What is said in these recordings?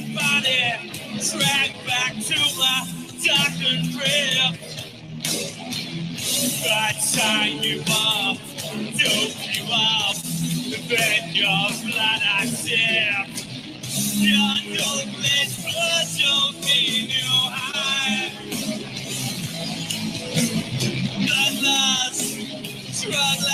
dead body dragged back to my darkened grave. I tie you up, dope you up, then your blood I sip. Your darkness blood don't mean you hide. Bloodlust, struggle.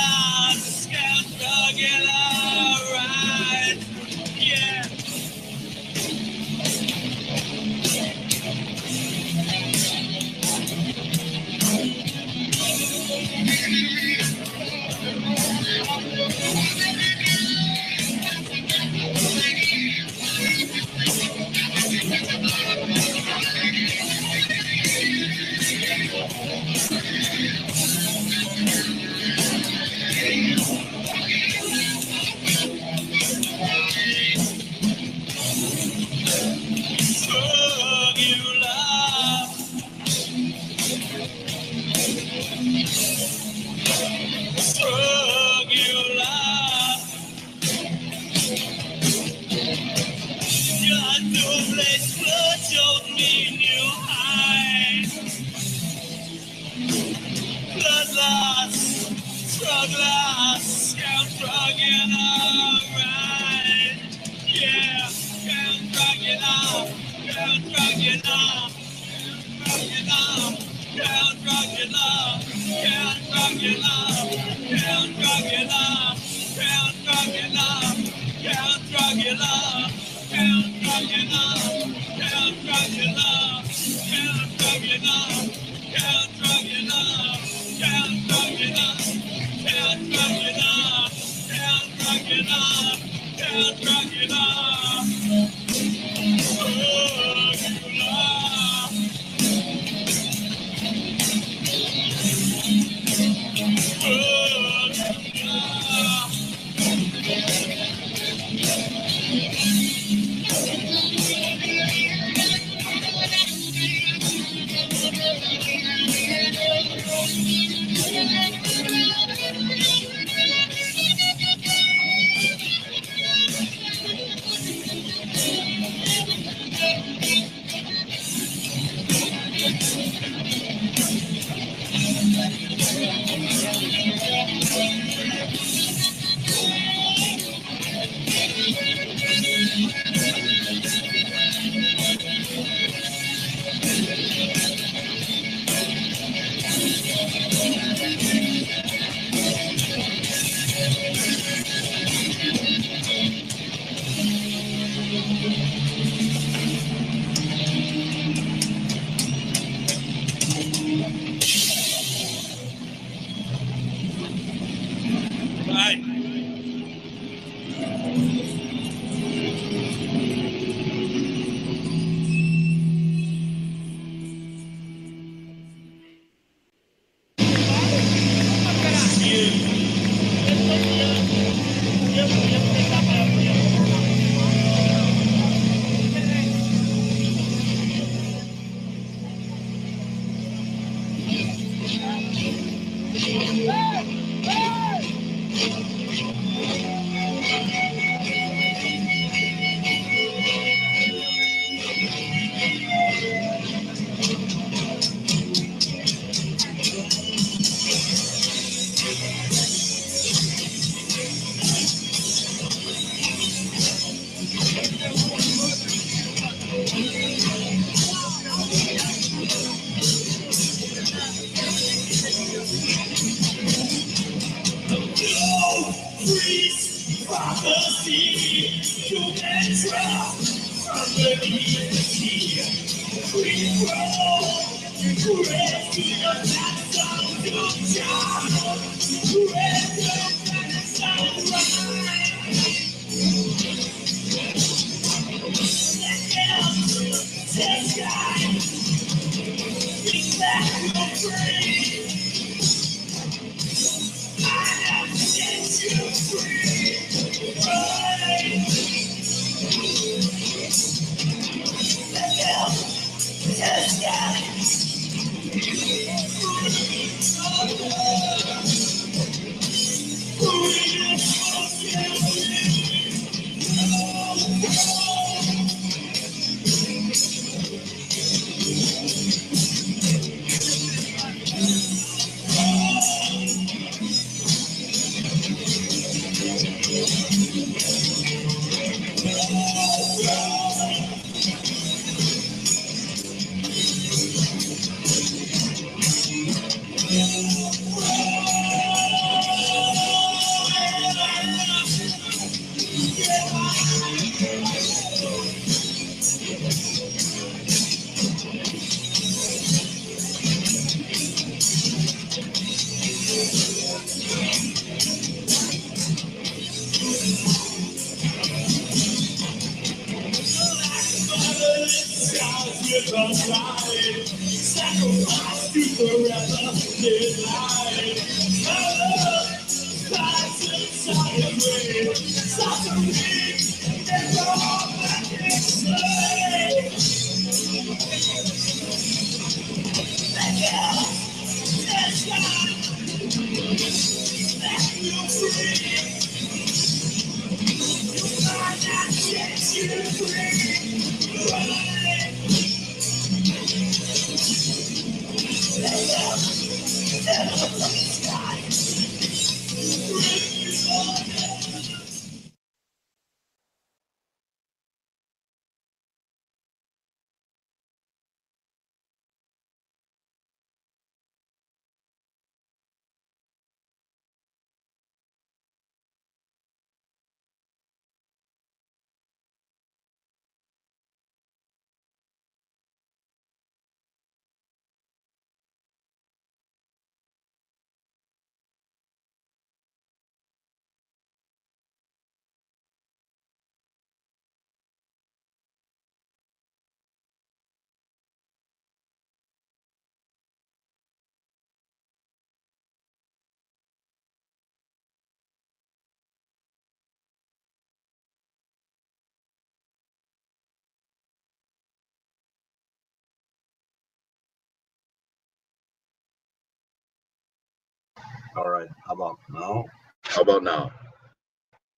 All right. How about now? How about now?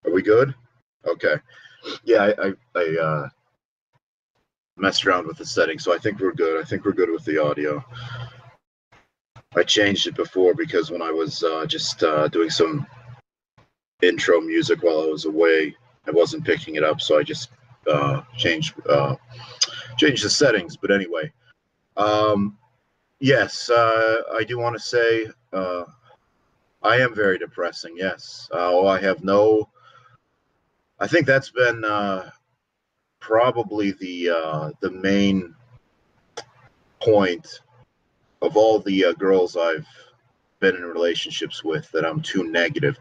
Are we good? Okay. Yeah, I, I, I uh, messed around with the settings, so I think we're good. I think we're good with the audio. I changed it before because when I was uh, just uh, doing some intro music while I was away, I wasn't picking it up, so I just uh, changed uh, changed the settings. But anyway, um, yes, uh, I do want to say uh, I am very depressing. Yes. Uh, oh, I have no. I think that's been uh, probably the uh, the main point of all the uh, girls I've been in relationships with that I'm too negative.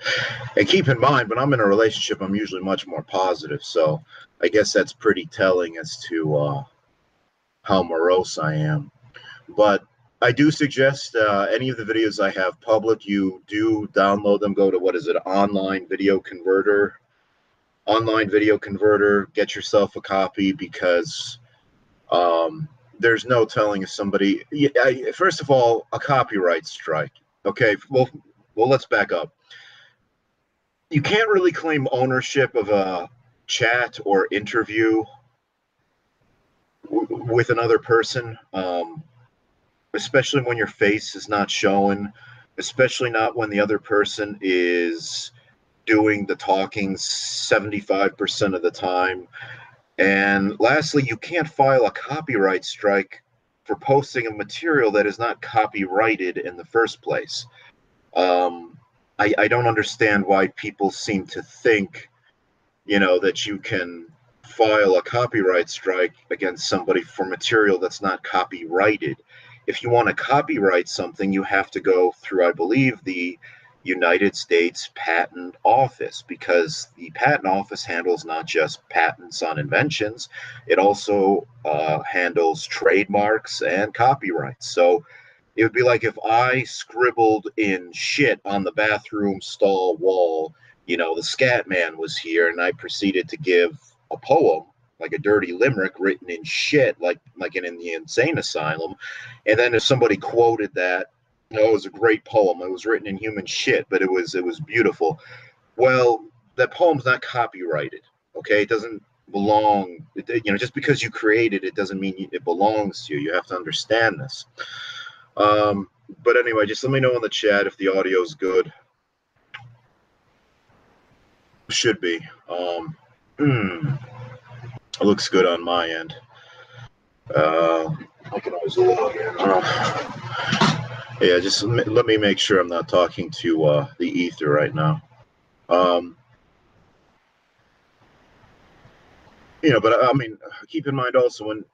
And keep in mind, when I'm in a relationship, I'm usually much more positive. So I guess that's pretty telling as to uh, how morose I am. But I do suggest uh, any of the videos I have public, you do download them. Go to what is it, online video converter, online video converter. Get yourself a copy because um, there's no telling if somebody. I- First of all, a copyright strike. Okay, well, well, let's back up. You can't really claim ownership of a chat or interview with another person. Um, especially when your face is not showing, especially not when the other person is doing the talking 75% of the time. And lastly, you can't file a copyright strike for posting a material that is not copyrighted in the first place. Um, I, I don't understand why people seem to think, you know, that you can file a copyright strike against somebody for material that's not copyrighted if you want to copyright something, you have to go through, I believe, the United States Patent Office because the Patent Office handles not just patents on inventions, it also uh, handles trademarks and copyrights. So it would be like if I scribbled in shit on the bathroom stall wall, you know, the scat man was here, and I proceeded to give a poem like a dirty limerick written in shit, like like in, in the insane asylum. And then if somebody quoted that, oh, it was a great poem. It was written in human shit, but it was it was beautiful. Well, that poem's not copyrighted. Okay, it doesn't belong. It, you know, just because you created it doesn't mean it belongs to you. You have to understand this. Um, but anyway, just let me know in the chat if the audio's good. Should be. Um. It looks good on my end. Uh, I can always log in. Yeah, just let me make sure I'm not talking to uh, the ether right now. Um, you know, but I I mean, keep in mind also when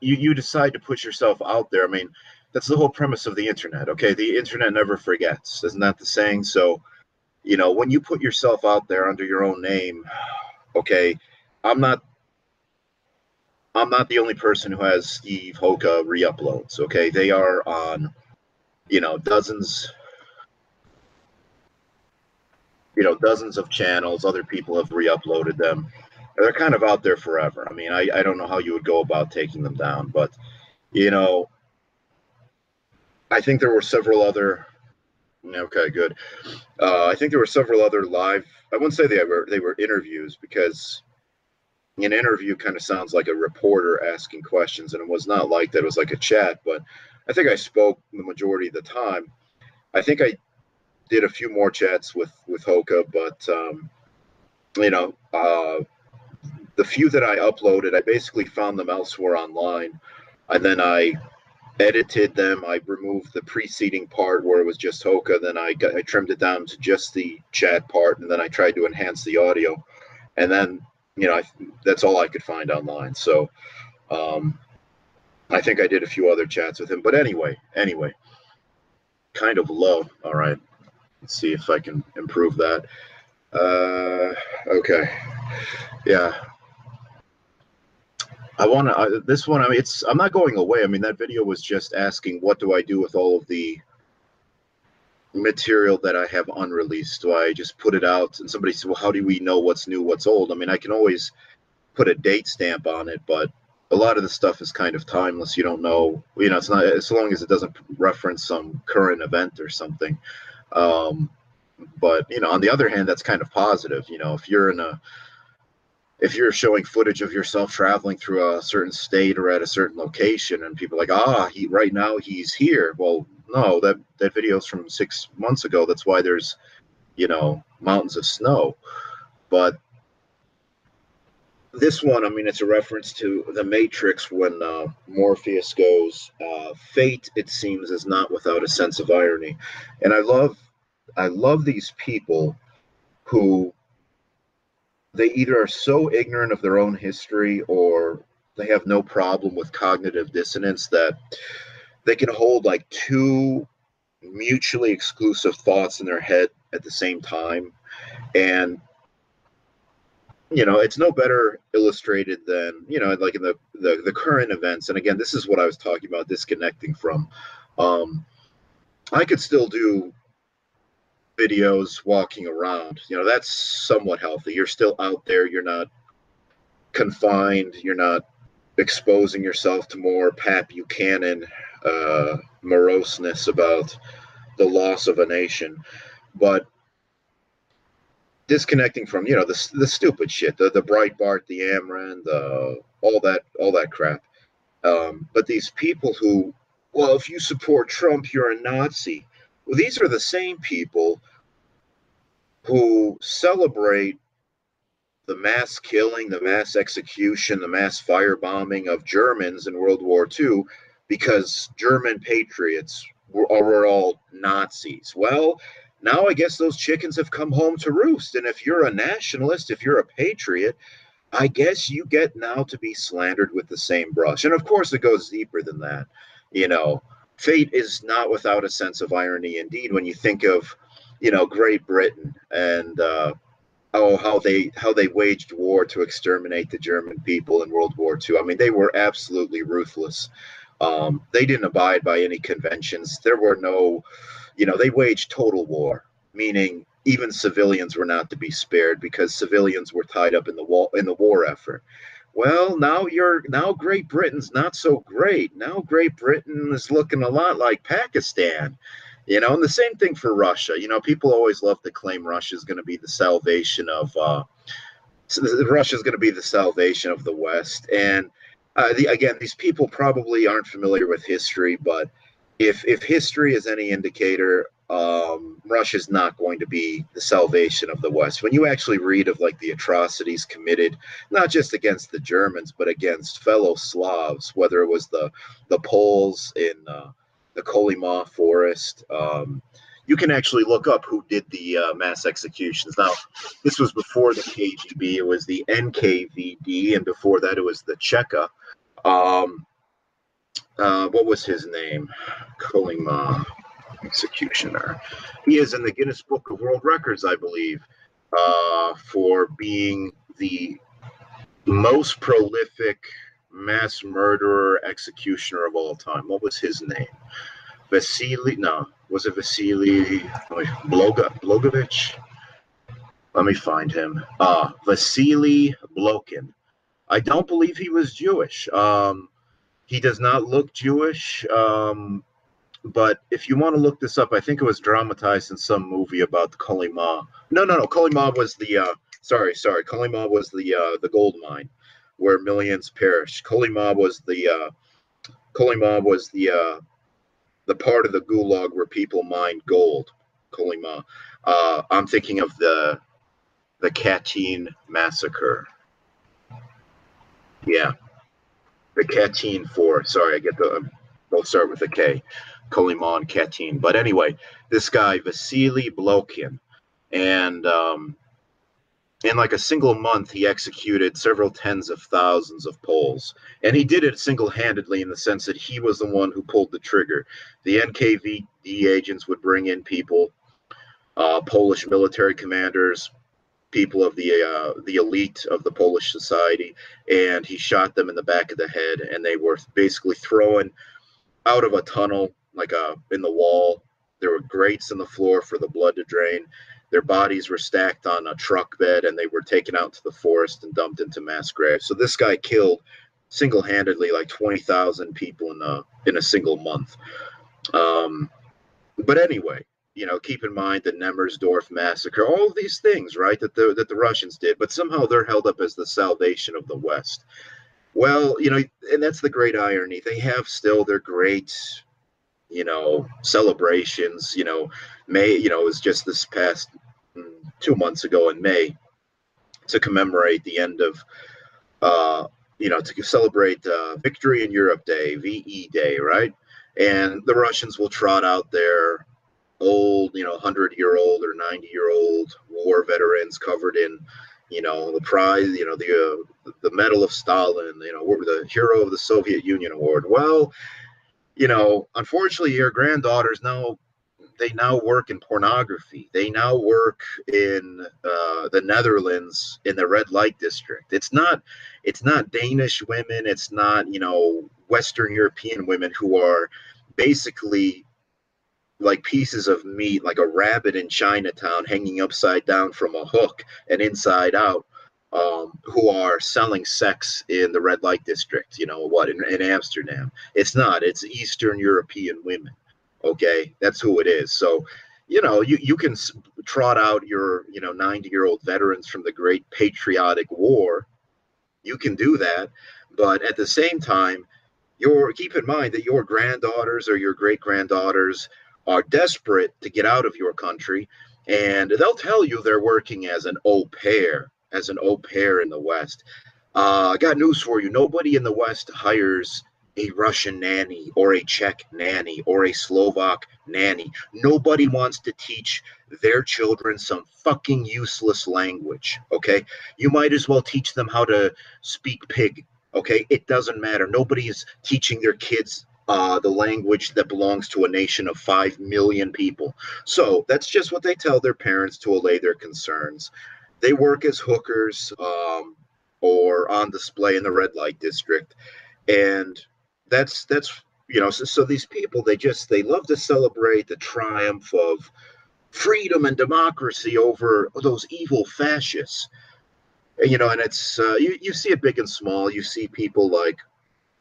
you, you decide to put yourself out there, I mean, that's the whole premise of the internet. Okay, the internet never forgets. Isn't that the saying? So, you know, when you put yourself out there under your own name, okay, I'm not I'm not the only person who has Steve Hoka re-uploads. Okay, they are on, you know, dozens, you know, dozens of channels. Other people have re-uploaded them. They're kind of out there forever. I mean, I, I don't know how you would go about taking them down, but you know, I think there were several other. Okay, good. Uh, I think there were several other live. I wouldn't say they were they were interviews because an interview kind of sounds like a reporter asking questions, and it was not like that. It was like a chat, but I think I spoke the majority of the time. I think I did a few more chats with with Hoka, but um, you know, uh, the few that I uploaded, I basically found them elsewhere online, and then I edited them. I removed the preceding part where it was just Hoka. Then I got, I trimmed it down to just the chat part, and then I tried to enhance the audio, and then you know, I, that's all I could find online. So, um, I think I did a few other chats with him. But anyway, anyway, kind of low. All right. Let's see if I can improve that. Uh, okay. Yeah. I want to, this one, I mean, it's, I'm not going away. I mean, that video was just asking, what do I do with all of the material that I have unreleased? Do I just put it out? And somebody said, well, how do we know what's new, what's old? I mean, I can always put a date stamp on it, but a lot of the stuff is kind of timeless. You don't know, you know, it's not as long as it doesn't reference some current event or something. Um, but you know, on the other hand, that's kind of positive. You know, if you're in a if you're showing footage of yourself traveling through a certain state or at a certain location and people like ah he right now he's here well no that that video's from six months ago. That's why there's you know mountains of snow. But this one i mean it's a reference to the matrix when uh, morpheus goes uh, fate it seems is not without a sense of irony. And i love i love these people who they either are so ignorant of their own history or they have no problem with cognitive dissonance that they can hold like two mutually exclusive thoughts in their head at the same time. And you know it's no better illustrated than you know like in the, the the current events. And again this is what i was talking about disconnecting from. Um i could still do videos walking around. You know that's somewhat healthy. You're still out there. You're not confined. You're not exposing yourself to more pat buchanan uh moroseness about the loss of a nation but disconnecting from you know the the stupid shit, the the Breitbart, the AmRen, the all that all that crap. Um, but these people who, well, if you support Trump, you're a Nazi. Well, these are the same people who celebrate the mass killing, the mass execution, the mass firebombing of Germans in World War II because German patriots were, were all Nazis. Well, now I guess those chickens have come home to roost. And if you're a nationalist, if you're a patriot, I guess you get now to be slandered with the same brush. And of course, it goes deeper than that. You know, fate is not without a sense of irony. Indeed, when you think of, you know, Great Britain and uh, oh how they how they waged war to exterminate the German people in World War II. I mean, they were absolutely ruthless. Um, they didn't abide by any conventions. There were no you know, they waged total war, meaning even civilians were not to be spared because civilians were tied up in the wall in the war effort. Well, now you're now Great Britain's not so great. Now Great Britain is looking a lot like Pakistan. You know, and the same thing for Russia. You know, people always love to claim Russia is going to be the salvation of uh, Russia is going to be the salvation of the West. And uh, the, again, these people probably aren't familiar with history, but if if history is any indicator, um, Russia is not going to be the salvation of the West. When you actually read of like the atrocities committed, not just against the Germans, but against fellow Slavs, whether it was the the Poles in uh, the Kolyma forest, um, you can actually look up who did the uh, mass executions. Now, this was before the KGB; it was the NKVD, and before that, it was the Cheka. Um, uh, what was his name? Kolyma executioner. He is in the Guinness Book of World Records, I believe, uh, for being the most prolific mass murderer executioner of all time. What was his name? Vasily? No, was it Vasily Bloga, Blogovich? Let me find him. Uh, Vasily Blokhin. I don't believe he was Jewish. Um, he does not look Jewish. Um, but if you want to look this up, I think it was dramatized in some movie about the Kolyma. No, no, no. Kolyma was the uh, sorry, sorry. Kolyma was the uh, the gold mine where millions perished. Kolyma was the uh, Kolyma was the uh, the part of the gulag where people mined gold. Kolyma. Uh, I'm thinking of the the Katyn massacre. Yeah, the Katyn for sorry, I get the both start with the K, Kolyman Katyn. But anyway, this guy Vasily Blokhin, and um, in like a single month, he executed several tens of thousands of Poles, and he did it single-handedly in the sense that he was the one who pulled the trigger. The NKVD agents would bring in people, uh, Polish military commanders, people of the uh, the elite of the Polish society, and he shot them in the back of the head, and they were basically thrown out of a tunnel, like a uh, in the wall. There were grates in the floor for the blood to drain. Their bodies were stacked on a truck bed, and they were taken out to the forest and dumped into mass graves. So this guy killed single-handedly like twenty thousand people in a in a single month. Um, but anyway, you know, keep in mind the Nemmersdorf massacre, all of these things, right, that the that the Russians did, but somehow they're held up as the salvation of the West. Well, you know, and that's the great irony. They have still their great, you know, celebrations. You know, May, you know, it was just this past mm, two months ago in May to commemorate the end of, uh, you know, to celebrate uh, Victory in Europe Day, VE Day, right? And the Russians will trot out their old, you know, 100 year old or 90 year old war veterans covered in, you know, the prize, you know, the uh, the Medal of Stalin, you know, the Hero of the Soviet Union Award. Well, you know, unfortunately, your granddaughters now they now work in pornography. They now work in uh, the Netherlands in the red light district. It's not it's not Danish women. It's not you know Western European women who are basically like pieces of meat, like a rabbit in Chinatown hanging upside down from a hook and inside out, um, who are selling sex in the red light district, you know, what, in, in Amsterdam. It's not, it's Eastern European women. Okay. That's who it is. So, you know, you, you can trot out your, you know, 90 year old veterans from the great patriotic war. You can do that. But at the same time, your keep in mind that your granddaughters or your great granddaughters are desperate to get out of your country, and they'll tell you they're working as an au pair, as an au pair in the West. Uh, I got news for you. Nobody in the West hires a Russian nanny or a Czech nanny or a Slovak nanny. Nobody wants to teach their children some fucking useless language. Okay. You might as well teach them how to speak pig. Okay. It doesn't matter. Nobody is teaching their kids uh, the language that belongs to a nation of 5 million people. So that's just what they tell their parents to allay their concerns. They work as hookers um, or on display in the red light district. And that's, that's, you know, so, so these people, they just, they love to celebrate the triumph of freedom and democracy over those evil fascists. You know, and it's, uh, you, you see it big and small. You see people like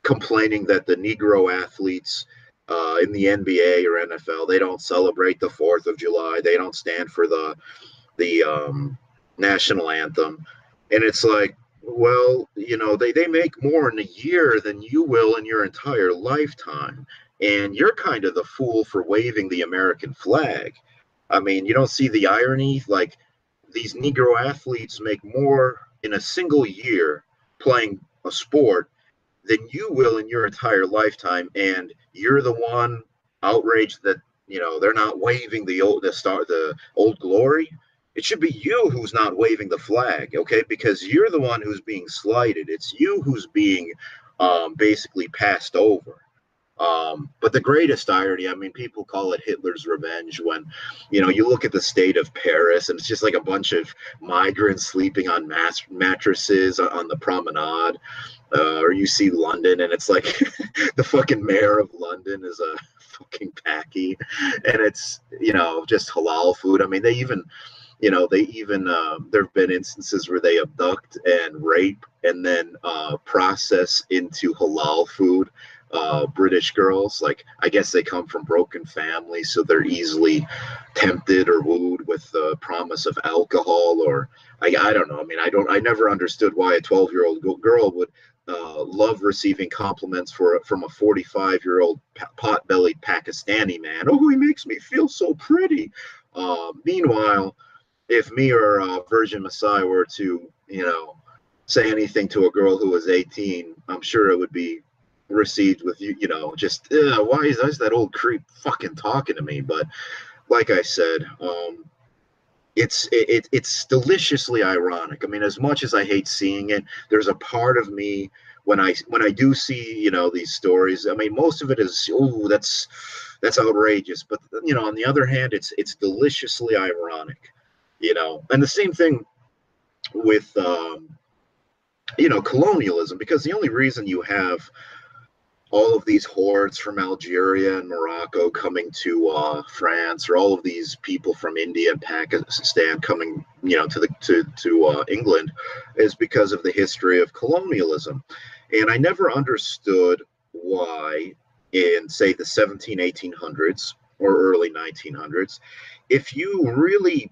complaining that the Negro athletes uh, in the NBA or NFL they don't celebrate the Fourth of July. They don't stand for the the um, national anthem, and it's like, well, you know, they they make more in a year than you will in your entire lifetime, and you're kind of the fool for waving the American flag. I mean, you don't see the irony. Like these Negro athletes make more in a single year playing a sport than you will in your entire lifetime, and you're the one outraged that you know they're not waving the old the star the old glory. It should be you who's not waving the flag, okay? Because you're the one who's being slighted. It's you who's being um, basically passed over. Um, but the greatest irony, I mean, people call it Hitler's revenge when, you know, you look at the state of Paris and it's just like a bunch of migrants sleeping on mass mattresses on the promenade uh, or you see London and it's like the fucking mayor of London is a fucking packy, and it's you know just halal food. I mean, they even you know they even uh, there have been instances where they abduct and rape and then uh, process into halal food uh, British girls. Like, I guess they come from broken families, so they're easily tempted or wooed with the promise of alcohol. Or I, I don't know. I mean, I don't. I never understood why a 12 year old girl would uh, love receiving compliments for from a 45 year old pot-bellied Pakistani man. Oh, he makes me feel so pretty. Uh, meanwhile, if me or uh, Virgin Messiah were to, you know, say anything to a girl who was 18, I'm sure it would be received with you, you know, just why is, why is that old creep fucking talking to me? But like I said, um, it's it, it's deliciously ironic. I mean, as much as I hate seeing it, there's a part of me when I when I do see you know these stories. I mean, most of it is oh that's that's outrageous, but you know, on the other hand, it's it's deliciously ironic, you know. And the same thing with um, you know colonialism, because the only reason you have all of these hordes from Algeria and Morocco coming to uh, France, or all of these people from India and Pakistan coming, you know, to the to to uh, England, is because of the history of colonialism, and I never understood why, in say the 17 1800s, or early 1900s, if you really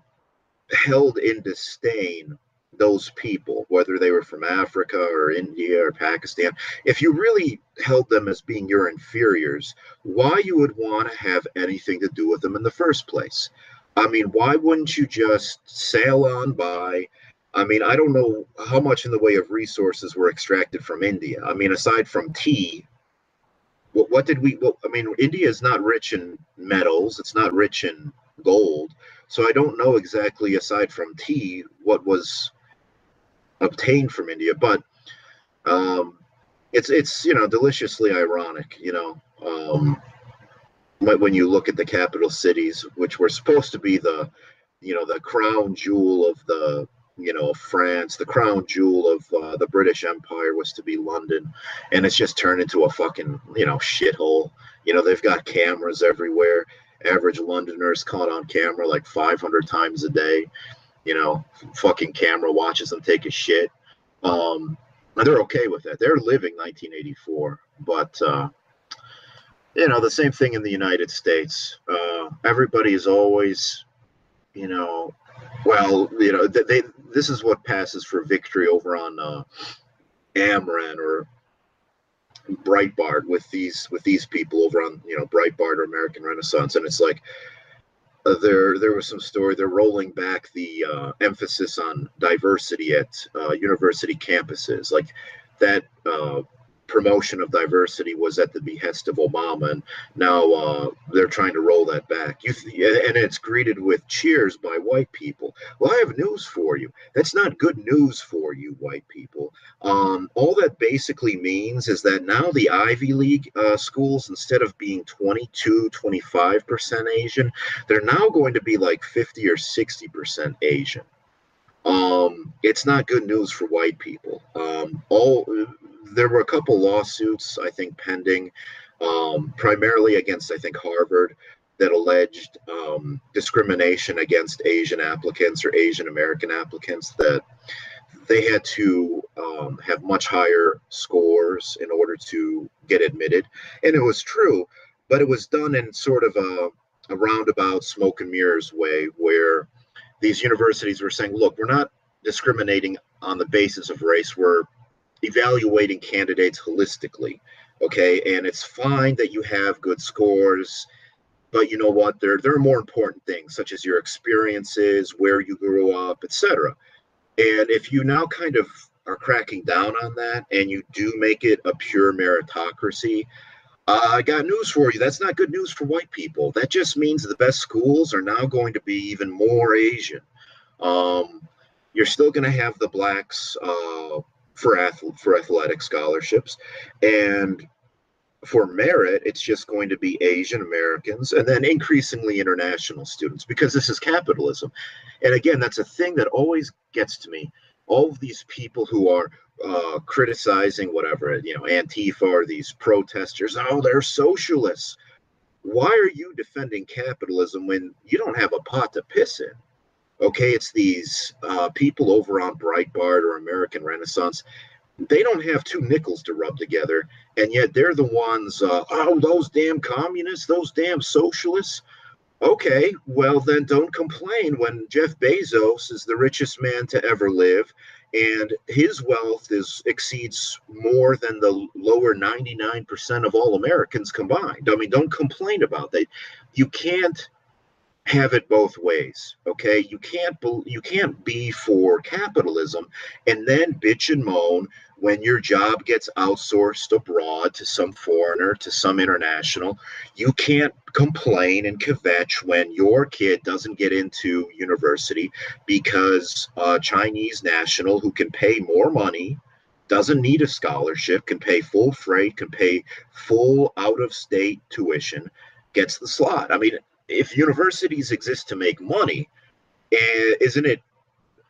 held in disdain those people, whether they were from Africa or India or Pakistan, if you really held them as being your inferiors, why you would want to have anything to do with them in the first place? I mean, why wouldn't you just sail on by? I mean, I don't know how much in the way of resources were extracted from India. I mean, aside from tea, what, what did we? I mean, India is not rich in metals. It's not rich in gold. So I don't know exactly, aside from tea, what was obtained from India. But um, it's it's you know deliciously ironic, you know, um, when you look at the capital cities, which were supposed to be the you know the crown jewel of the you know France, the crown jewel of uh, the British Empire was to be London, and it's just turned into a fucking you know shithole. You know they've got cameras everywhere. Average Londoners caught on camera like 500 times a day. You know, fucking camera watches them take a shit. Um, and they're okay with that. They're living 1984, but uh, you know the same thing in the United States. Uh, everybody is always, you know, well, you know, they, they this is what passes for victory over on uh, AmRen or Breitbart with these with these people over on you know Breitbart or American Renaissance, and it's like uh, there there was some story. They're rolling back the uh, emphasis on diversity at uh, university campuses, like that uh, promotion of diversity was at the behest of Obama, and now uh, they're trying to roll that back. You th- and it's greeted with cheers by white people. Well, I have news for you. That's not good news for you, white people. Um, all that basically means is that now the Ivy League uh, schools, instead of being 22, 25% Asian, they're now going to be like 50 or 60% Asian um, it's not good news for white people. Um, all there were a couple lawsuits, I think, pending, um, primarily against, I think, Harvard, that alleged um, discrimination against Asian applicants or Asian American applicants that they had to um, have much higher scores in order to get admitted. And it was true, but it was done in sort of a, a roundabout smoke and mirrors way where these universities were saying, look, we're not discriminating on the basis of race. We're evaluating candidates holistically. Okay, and it's fine that you have good scores, but you know what? There there are more important things such as your experiences, where you grew up, etc. And if you now kind of are cracking down on that and you do make it a pure meritocracy, uh, I got news for you. That's not good news for white people. That just means the best schools are now going to be even more Asian. Um, you're still going to have the blacks uh, for ath- for athletic scholarships, and for merit, it's just going to be Asian Americans and then increasingly international students because this is capitalism. And again, that's a thing that always gets to me. All of these people who are uh, criticizing whatever, you know, Antifa or these protesters, oh, they're socialists. Why are you defending capitalism when you don't have a pot to piss in? Okay, it's these uh, people over on Breitbart or American Renaissance. They don't have two nickels to rub together, and yet they're the ones. Uh, oh, those damn communists, those damn socialists. Okay, well then don't complain when Jeff Bezos is the richest man to ever live, and his wealth is exceeds more than the lower 99% of all Americans combined. I mean, don't complain about that. You can't have it both ways okay? You can't be, you can't be for capitalism and then bitch and moan when your job gets outsourced abroad to some foreigner to some international. You can't complain and kvetch when your kid doesn't get into university because a chinese national who can pay more money doesn't need a scholarship can pay full freight can pay full out of state tuition gets the slot. I mean if universities exist to make money, eh, isn't it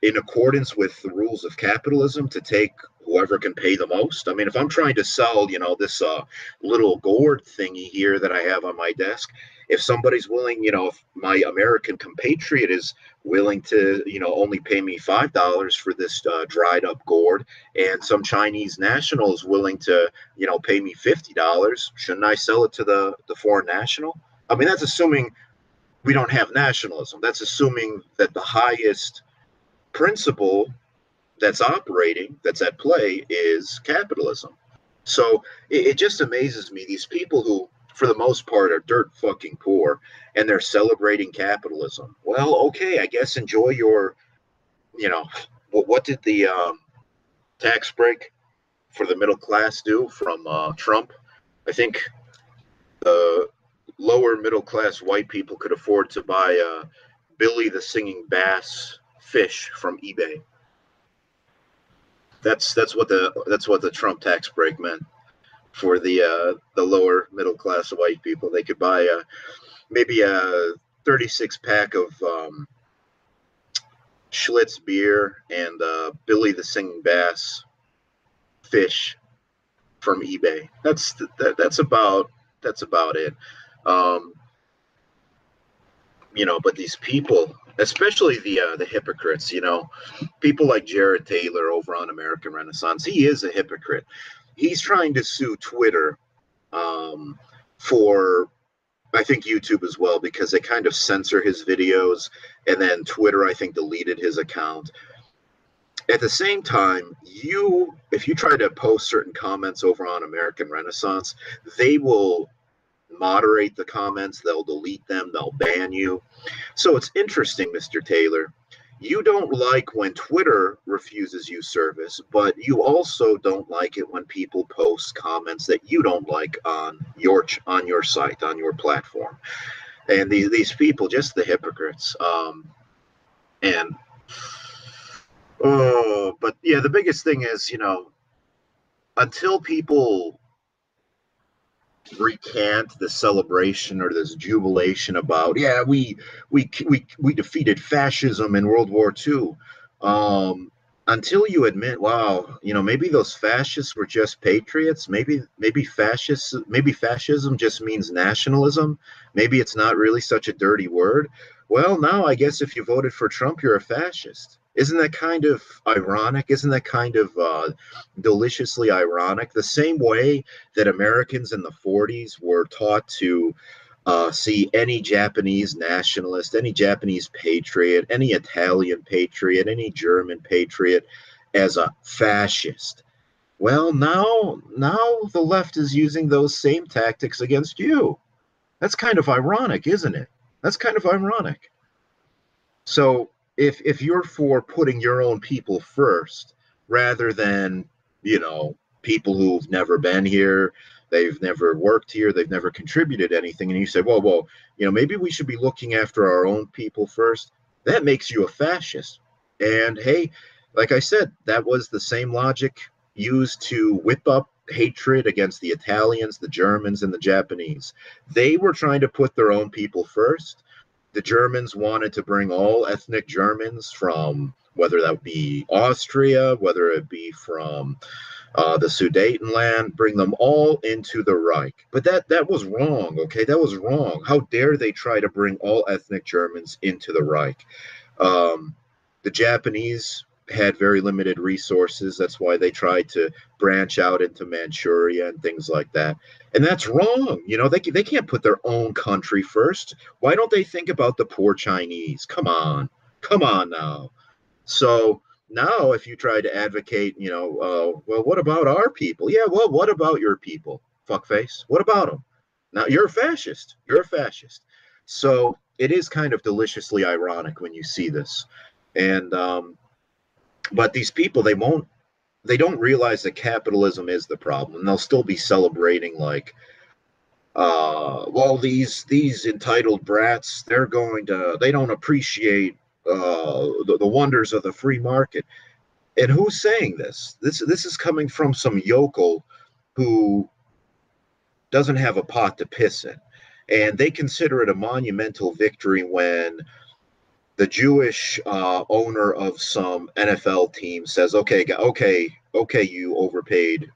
in accordance with the rules of capitalism to take whoever can pay the most? I mean, if I'm trying to sell, you know, this uh, little gourd thingy here that I have on my desk, if somebody's willing, you know, if my American compatriot is willing to, you know, only pay me five dollars for this uh, dried up gourd, and some Chinese national is willing to, you know, pay me fifty dollars, shouldn't I sell it to the the foreign national? I mean, that's assuming we don't have nationalism. That's assuming that the highest principle that's operating, that's at play, is capitalism. So it, it just amazes me. These people who, for the most part, are dirt fucking poor and they're celebrating capitalism. Well, okay, I guess enjoy your, you know, what, what did the um, tax break for the middle class do from uh, Trump? I think the lower middle class white people could afford to buy uh, Billy the Singing Bass fish from eBay. That's that's what the that's what the Trump tax break meant for the uh, the lower middle class white people. They could buy a, maybe a 36 pack of um, Schlitz beer and uh, Billy the Singing Bass fish from eBay. That's that, that's about that's about it. Um, you know, but these people, especially the uh, the hypocrites, you know, people like Jared Taylor over on American Renaissance, he is a hypocrite. He's trying to sue Twitter um, for, I think YouTube as well, because they kind of censor his videos, and then Twitter, I think, deleted his account. At the same time, you, if you try to post certain comments over on American Renaissance, they will moderate the comments, they'll delete them, they'll ban you. So it's interesting, Mr. Taylor. You don't like when Twitter refuses you service, but you also don't like it when people post comments that you don't like on your on your site, on your platform. And these these people, just the hypocrites. Um, and oh, but yeah, the biggest thing is, you know, until people recant the celebration or this jubilation about yeah we we we we defeated fascism in World War II um, until you admit wow you know maybe those fascists were just patriots maybe maybe fascists maybe fascism just means nationalism maybe it's not really such a dirty word. Well now I guess if you voted for Trump you're a fascist isn't that kind of ironic? Isn't that kind of uh, deliciously ironic? The same way that Americans in the 40s were taught to uh, see any Japanese nationalist, any Japanese patriot, any Italian patriot, any German patriot as a fascist. Well, now, now the left is using those same tactics against you. That's kind of ironic, isn't it? That's kind of ironic. So if if you're for putting your own people first rather than you know people who've never been here they've never worked here they've never contributed anything and you say well well you know maybe we should be looking after our own people first. That makes you a fascist. And hey like i said that was the same logic used to whip up hatred against the italians the germans and the japanese. They were trying to put their own people first the Germans wanted to bring all ethnic Germans from whether that be Austria, whether it be from uh, the Sudetenland, bring them all into the Reich. But that that was wrong. Okay, that was wrong. How dare they try to bring all ethnic Germans into the Reich? Um, the Japanese had very limited resources. That's why they tried to branch out into Manchuria and things like that. And that's wrong. You know, they, they can't put their own country first. Why don't they think about the poor Chinese? Come on. Come on now. So now, if you try to advocate, you know, uh, well, what about our people? Yeah, well, what about your people? Fuckface. What about them? Now, you're a fascist. You're a fascist. So it is kind of deliciously ironic when you see this. And um, but these people, they won't, they don't realize that capitalism is the problem, and they'll still be celebrating like, uh, well, these these entitled brats, they're going to, they don't appreciate uh, the, the wonders of the free market. And who's saying this? This this is coming from some yokel who doesn't have a pot to piss in. And they consider it a monumental victory when the Jewish uh, owner of some NFL team says, "Okay, okay, okay, you overpaid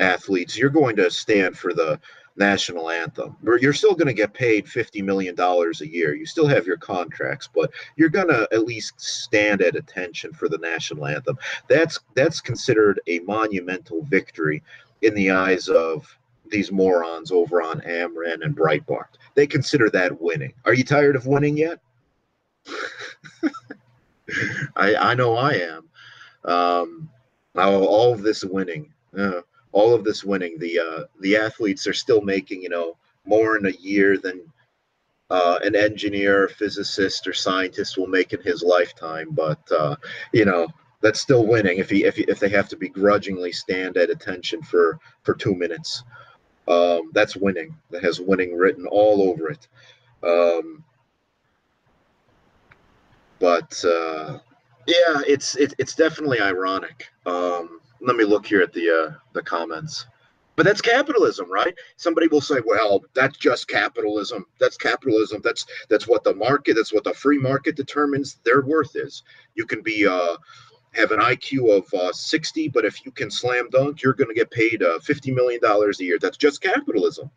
athletes, you're going to stand for the national anthem. You're still going to get paid fifty million dollars a year. You still have your contracts, but you're going to at least stand at attention for the national anthem. That's that's considered a monumental victory in the eyes of these morons over on AmRen and Breitbart. They consider that winning. Are you tired of winning yet? I I know I am. Um, all, all of this winning, uh, all of this winning. The uh, the athletes are still making you know more in a year than uh, an engineer, physicist, or scientist will make in his lifetime. But uh, you know that's still winning if he if he, if they have to begrudgingly stand at attention for for two minutes. Um, that's winning. That has winning written all over it. Um, but uh, yeah, it's it, it's definitely ironic. Um, let me look here at the uh, the comments. But that's capitalism, right? Somebody will say, "Well, that's just capitalism. That's capitalism. That's that's what the market. That's what the free market determines their worth is. You can be uh, have an IQ of uh, 60, but if you can slam dunk, you're going to get paid uh, 50 million dollars a year. That's just capitalism."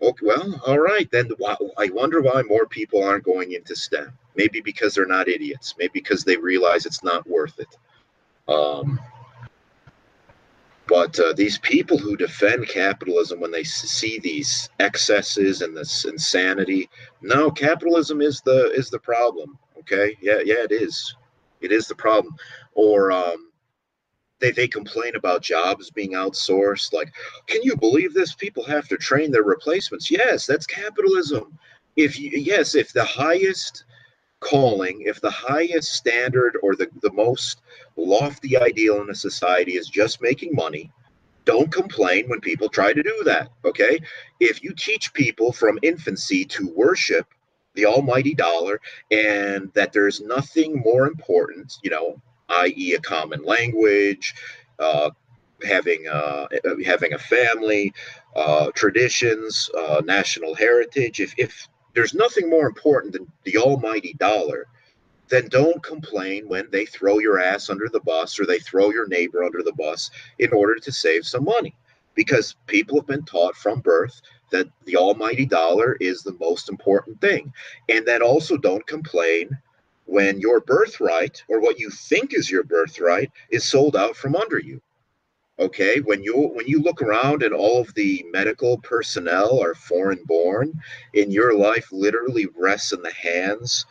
Okay, well, all right. Then I wonder why more people aren't going into STEM. Maybe because they're not idiots. Maybe because they realize it's not worth it. Um, but uh, these people who defend capitalism when they see these excesses and this insanity, no, capitalism is the is the problem. Okay, yeah, yeah, it is. It is the problem. Or um, they they complain about jobs being outsourced. Like, can you believe this? People have to train their replacements. Yes, that's capitalism. If you yes, if the highest calling, if the highest standard or the, the most lofty ideal in a society is just making money, don't complain when people try to do that. Okay. If you teach people from infancy to worship the almighty dollar and that there's nothing more important, you know, i.e., a common language, uh, having uh, having a family, uh, traditions, uh, national heritage. If if there's nothing more important than the almighty dollar, then don't complain when they throw your ass under the bus or they throw your neighbor under the bus in order to save some money. Because people have been taught from birth that the almighty dollar is the most important thing. And then also don't complain when your birthright or what you think is your birthright is sold out from under you okay? When you when you look around and all of the medical personnel are foreign born and your life literally rests in the hands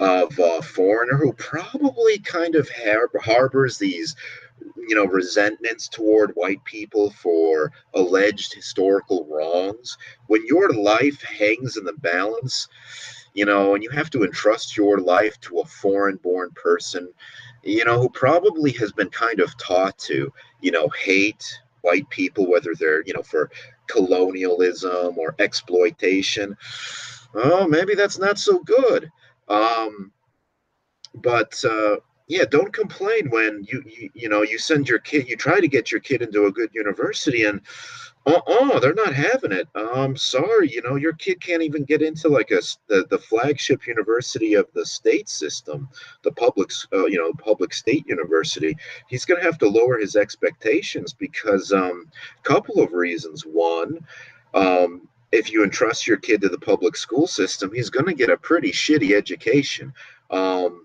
of a foreigner who probably kind of har- harbors these you know resentments toward white people for alleged historical wrongs. When your life hangs in the balance you know and you have to entrust your life to a foreign born person you know, who probably has been kind of taught to, you know, hate white people, whether they're, you know, for colonialism or exploitation. Oh, maybe that's not so good. Um, but uh, yeah, don't complain when you, you you know you send your kid, you try to get your kid into a good university, and uh-uh, they're not having it. I'm sorry, you know, your kid can't even get into like a the, the flagship university of the state system, the public, uh, you know, public state university. He's going to have to lower his expectations because um, a couple of reasons. One, um, if you entrust your kid to the public school system, he's going to get a pretty shitty education. Um,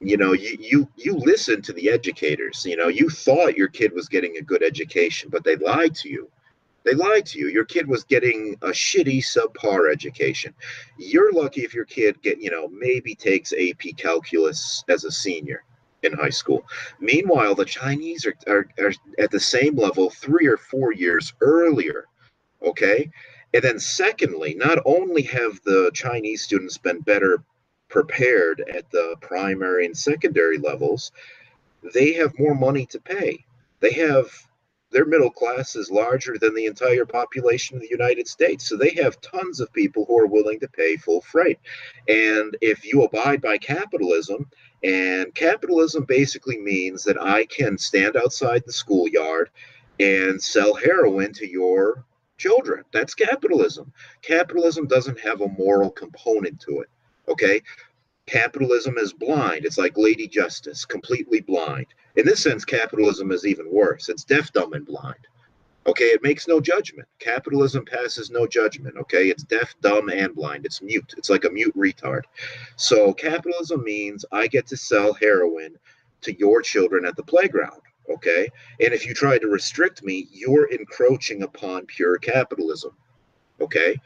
you know you you you listen to the educators you know you thought your kid was getting a good education but they lied to you they lied to you. Your kid was getting a shitty subpar education. You're lucky if your kid get, you know, maybe takes AP calculus as a senior in high school. Meanwhile, the Chinese are, are, are at the same level three or four years earlier. Okay. And then, secondly, not only have the Chinese students been better prepared at the primary and secondary levels, they have more money to pay. They have their middle class is larger than the entire population of the United States. So they have tons of people who are willing to pay full freight. And if you abide by capitalism, and capitalism basically means that I can stand outside the schoolyard and sell heroin to your children. That's capitalism. Capitalism doesn't have a moral component to it. Okay. Capitalism is blind. It's like Lady Justice, completely blind. In this sense, capitalism is even worse. It's deaf, dumb, and blind. Okay, it makes no judgment. Capitalism passes no judgment. Okay, it's deaf, dumb, and blind. It's mute. It's like a mute retard. So, capitalism means I get to sell heroin to your children at the playground. Okay. And if you try to restrict me, you're encroaching upon pure capitalism. Okay.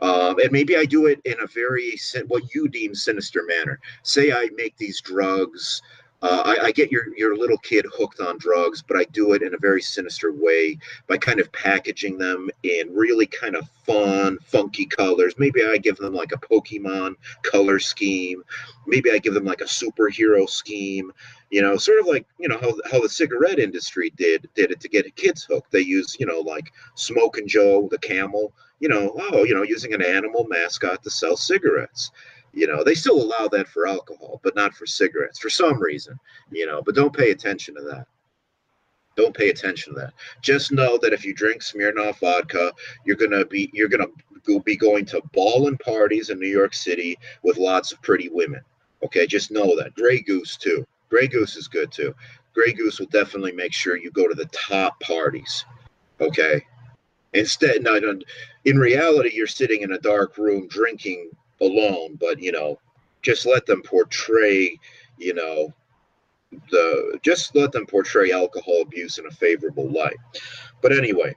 Um, and maybe I do it in a very, what you deem sinister manner. Say I make these drugs uh, I, I, get your your little kid hooked on drugs, but I do it in a very sinister way by kind of packaging them in really kind of fun, funky colors. Maybe I give them like a Pokemon color scheme. Maybe I give them like a superhero scheme. You know, sort of like you know how how the cigarette industry did did it to get kids hooked. They use you know like Smoking Joe the camel. You know, oh, you know, using an animal mascot to sell cigarettes you know they still allow that for alcohol but not for cigarettes for some reason you know but don't pay attention to that. Don't pay attention to that. Just know that if you drink smirnoff vodka you're gonna be you're gonna be going to ball and parties in new york city with lots of pretty women okay? Just know that. Grey Goose too. Grey Goose is good too. Grey Goose will definitely make sure you go to the top parties okay? Instead in reality you're sitting in a dark room drinking alone, but you know, just let them portray, you know, the just let them portray alcohol abuse in a favorable light. But anyway,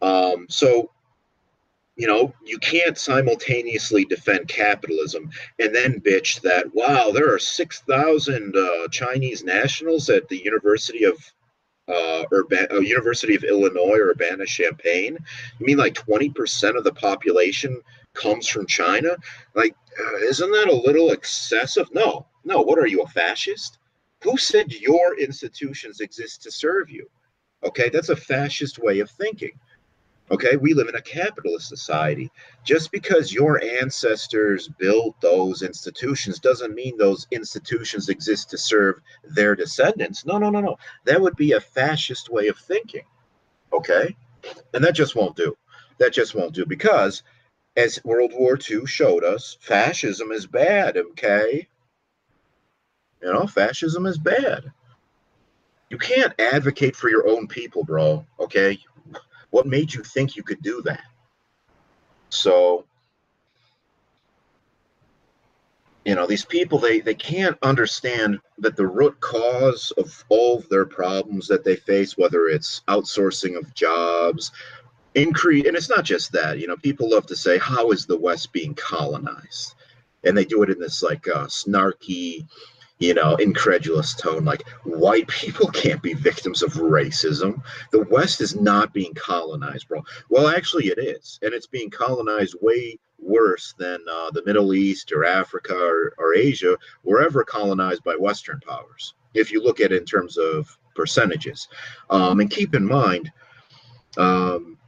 um, so you know, you can't simultaneously defend capitalism and then bitch that wow, there are six thousand uh, Chinese nationals at the University of uh, Urban, uh, University of Illinois, Urbana Champaign. You mean like twenty percent of the population comes from China. Like, uh, isn't that a little excessive? No, no. What are you, a fascist? Who said your institutions exist to serve you? Okay, that's a fascist way of thinking. Okay, we live in a capitalist society. Just because your ancestors built those institutions doesn't mean those institutions exist to serve their descendants. No, no, no, no. That would be a fascist way of thinking. Okay, and that just won't do. That just won't do because as World War II showed us, fascism is bad, okay? You know, fascism is bad. You can't advocate for your own people, bro, okay? What made you think you could do that? So, you know, these people, they, they can't understand that the root cause of all of their problems that they face, whether it's outsourcing of jobs, increase and it's not just that you know people love to say how is the west being colonized? And they do it in this like uh, snarky you know incredulous tone like white people can't be victims of racism. The west is not being colonized bro. Well actually it is and it's being colonized way worse than uh, the middle east or africa or, or asia wherever colonized by western powers if you look at it in terms of percentages. Um, and keep in mind um,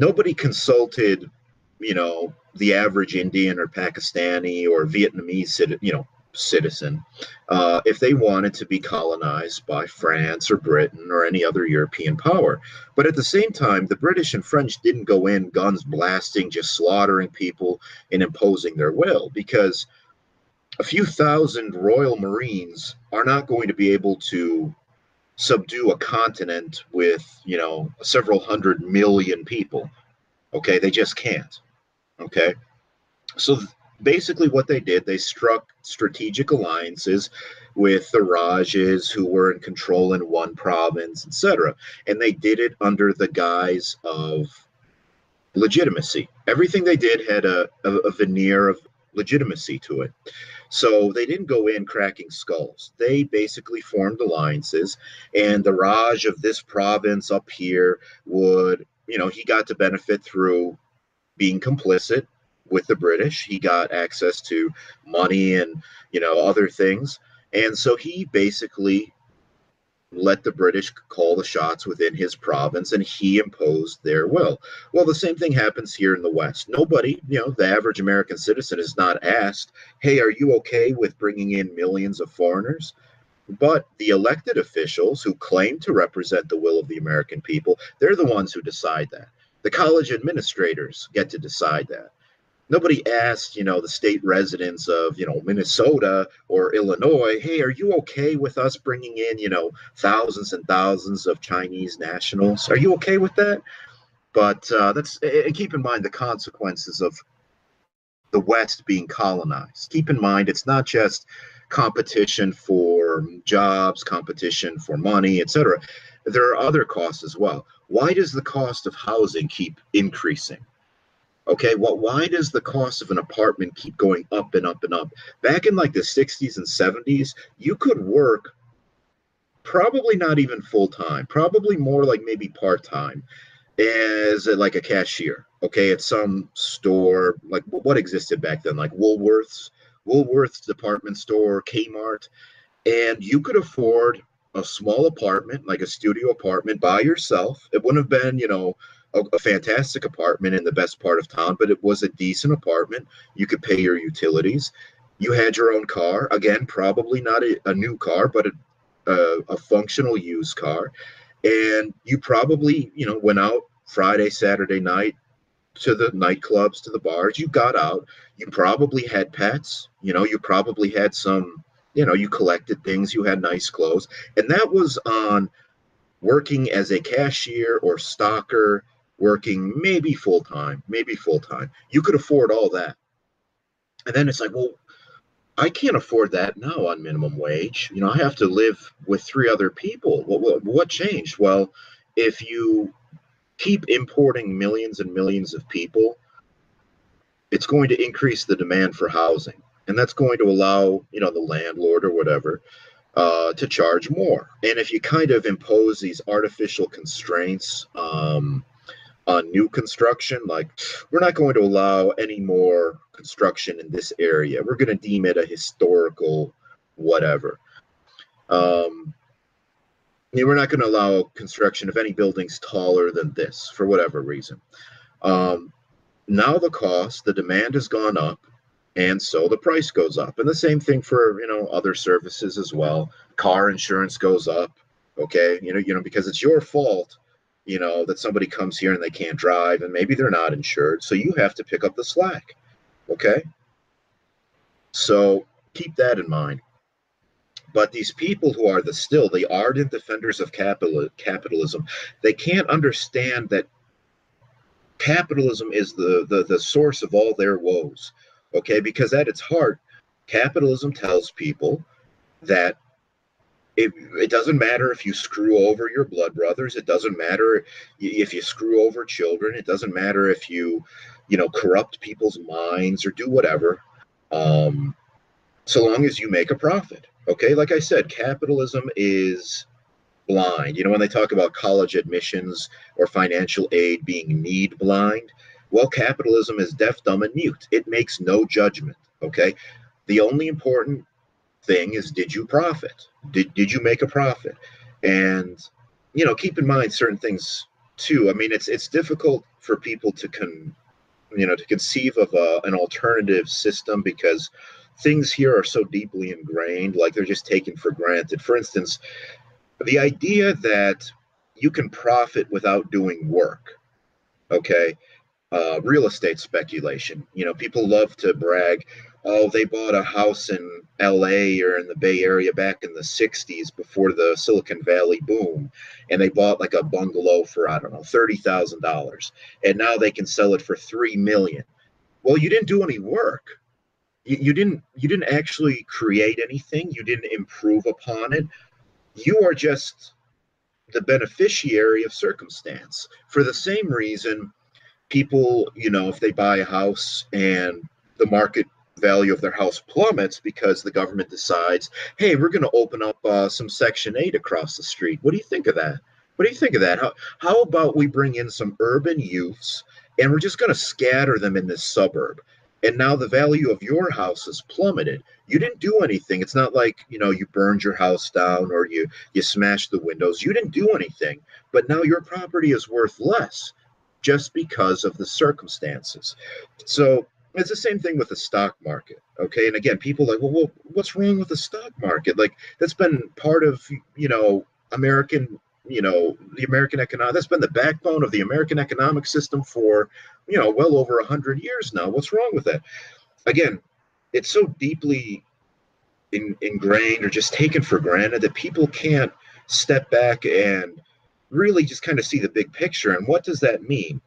nobody consulted, you know, the average Indian or Pakistani or Vietnamese, you know, citizen uh, if they wanted to be colonized by France or Britain or any other European power. But at the same time, the British and French didn't go in guns blasting, just slaughtering people and imposing their will because a few thousand Royal Marines are not going to be able to subdue a continent with you know several hundred million people okay? They just can't okay? So basically what they did they struck strategic alliances with the rajas who were in control in one province etc and they did it under the guise of legitimacy. Everything they did had a, a, a veneer of legitimacy to it so they didn't go in cracking skulls. They basically formed alliances, and the Raj of this province up here would, you know, he got to benefit through being complicit with the British. He got access to money and, you know, other things. And so he basically let the British call the shots within his province and he imposed their will. Well, the same thing happens here in the West. Nobody, you know, the average American citizen is not asked, hey, are you okay with bringing in millions of foreigners? But the elected officials who claim to represent the will of the American people, they're the ones who decide that. The college administrators get to decide that nobody asked, you know, the state residents of, you know, Minnesota or Illinois, hey, are you okay with us bringing in, you know, thousands and thousands of Chinese nationals? Are you okay with that? But uh, that's and keep in mind the consequences of the West being colonized. Keep in mind it's not just competition for jobs, competition for money, etc. There are other costs as well. Why does the cost of housing keep increasing? Okay, well, why does the cost of an apartment keep going up and up and up? Back in like the 60s and 70s, you could work probably not even full time, probably more like maybe part time as a, like a cashier. Okay, at some store, like what existed back then, like Woolworths, Woolworths department store, Kmart, and you could afford a small apartment, like a studio apartment by yourself. It wouldn't have been, you know, a, a, fantastic apartment in the best part of town, but it was a decent apartment. You could pay your utilities. You had your own car. Again, probably not a, a new car, but a, a, a functional used car. And you probably, you know, went out Friday, Saturday night to the nightclubs, to the bars. You got out. You probably had pets. You know, you probably had some, you know, you collected things. You had nice clothes. And that was on working as a cashier or stocker working maybe full time, maybe full time. You could afford all that. And then it's like, well, I can't afford that now on minimum wage. You know, I have to live with three other people. What, what, what changed? Well, if you keep importing millions and millions of people, it's going to increase the demand for housing. And that's going to allow, you know, the landlord or whatever uh, to charge more. And if you kind of impose these artificial constraints, um, on new construction. Like, we're not going to allow any more construction in this area. We're going to deem it a historical whatever. Um, we're not going to allow construction of any buildings taller than this for whatever reason. Um, now the cost, the demand has gone up, and so the price goes up. And the same thing for you know other services as well. Car insurance goes up. Okay, you know, you know because it's your fault you know, that somebody comes here and they can't drive and maybe they're not insured. So you have to pick up the slack. Okay. So keep that in mind. But these people who are the still the ardent defenders of capital, capitalism, they can't understand that capitalism is the, the, the source of all their woes. Okay, because at its heart, capitalism tells people that it, it doesn't matter if you screw over your blood brothers it doesn't matter if you screw over children it doesn't matter if you you know corrupt people's minds or do whatever um, so long as you make a profit okay? Like i said capitalism is blind. You know when they talk about college admissions or financial aid being need blind well capitalism is deaf dumb and mute. It makes no judgment okay? The only important thing is did you profit? Did did you make a profit? And you know, keep in mind certain things too. I mean, it's it's difficult for people to con you know to conceive of a, an alternative system because things here are so deeply ingrained like they're just taken for granted for instance the idea that you can profit without doing work okay uh, real estate speculation you know people love to brag oh, they bought a house in LA or in the Bay Area back in the 60s before the Silicon Valley boom. And they bought like a bungalow for, I don't know, $30,000. And now they can sell it for 3 million. Well, you didn't do any work. You, you didn't you didn't actually create anything. You didn't improve upon it. You are just the beneficiary of circumstance. For the same reason, people, you know, if they buy a house and the market value of their house plummets because the government decides, hey, we're going to open up uh, some Section 8 across the street. What do you think of that? What do you think of that? How, how about we bring in some urban youths and we're just going to scatter them in this suburb? And now the value of your house has plummeted. You didn't do anything. It's not like, you know, you burned your house down or you you smashed the windows. You didn't do anything. But now your property is worth less just because of the circumstances. So it's the same thing with the stock market. Okay. And again, people like, well, what's wrong with the stock market? Like that's been part of, you know, American, you know, the American economic, that's been the backbone of the American economic system for, you know, well over a hundred years now. What's wrong with that? Again, it's so deeply in, ingrained or just taken for granted that people can't step back and really just kind of see the big picture. And what does that mean?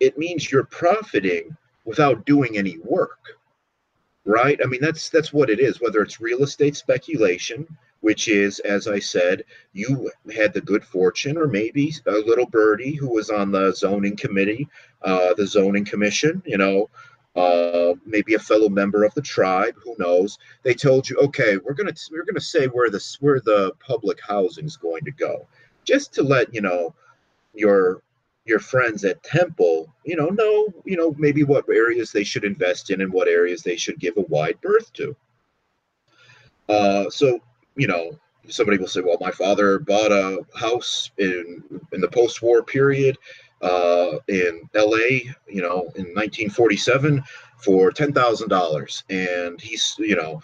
It means you're profiting without doing any work right i mean that's that's what it is whether it's real estate speculation which is, as I said, you had the good fortune, or maybe a little birdie who was on the zoning committee, uh, the zoning commission, you know, uh, maybe a fellow member of the tribe, who knows? They told you, okay, we're gonna we're gonna say where the where the public housing is going to go, just to let you know your your friends at Temple, you know, know you know maybe what areas they should invest in and what areas they should give a wide berth to. Uh, so you know, somebody will say, well, my father bought a house in in the post-war period uh, in L.A. You know, in 1947 for ten thousand dollars, and he's you know.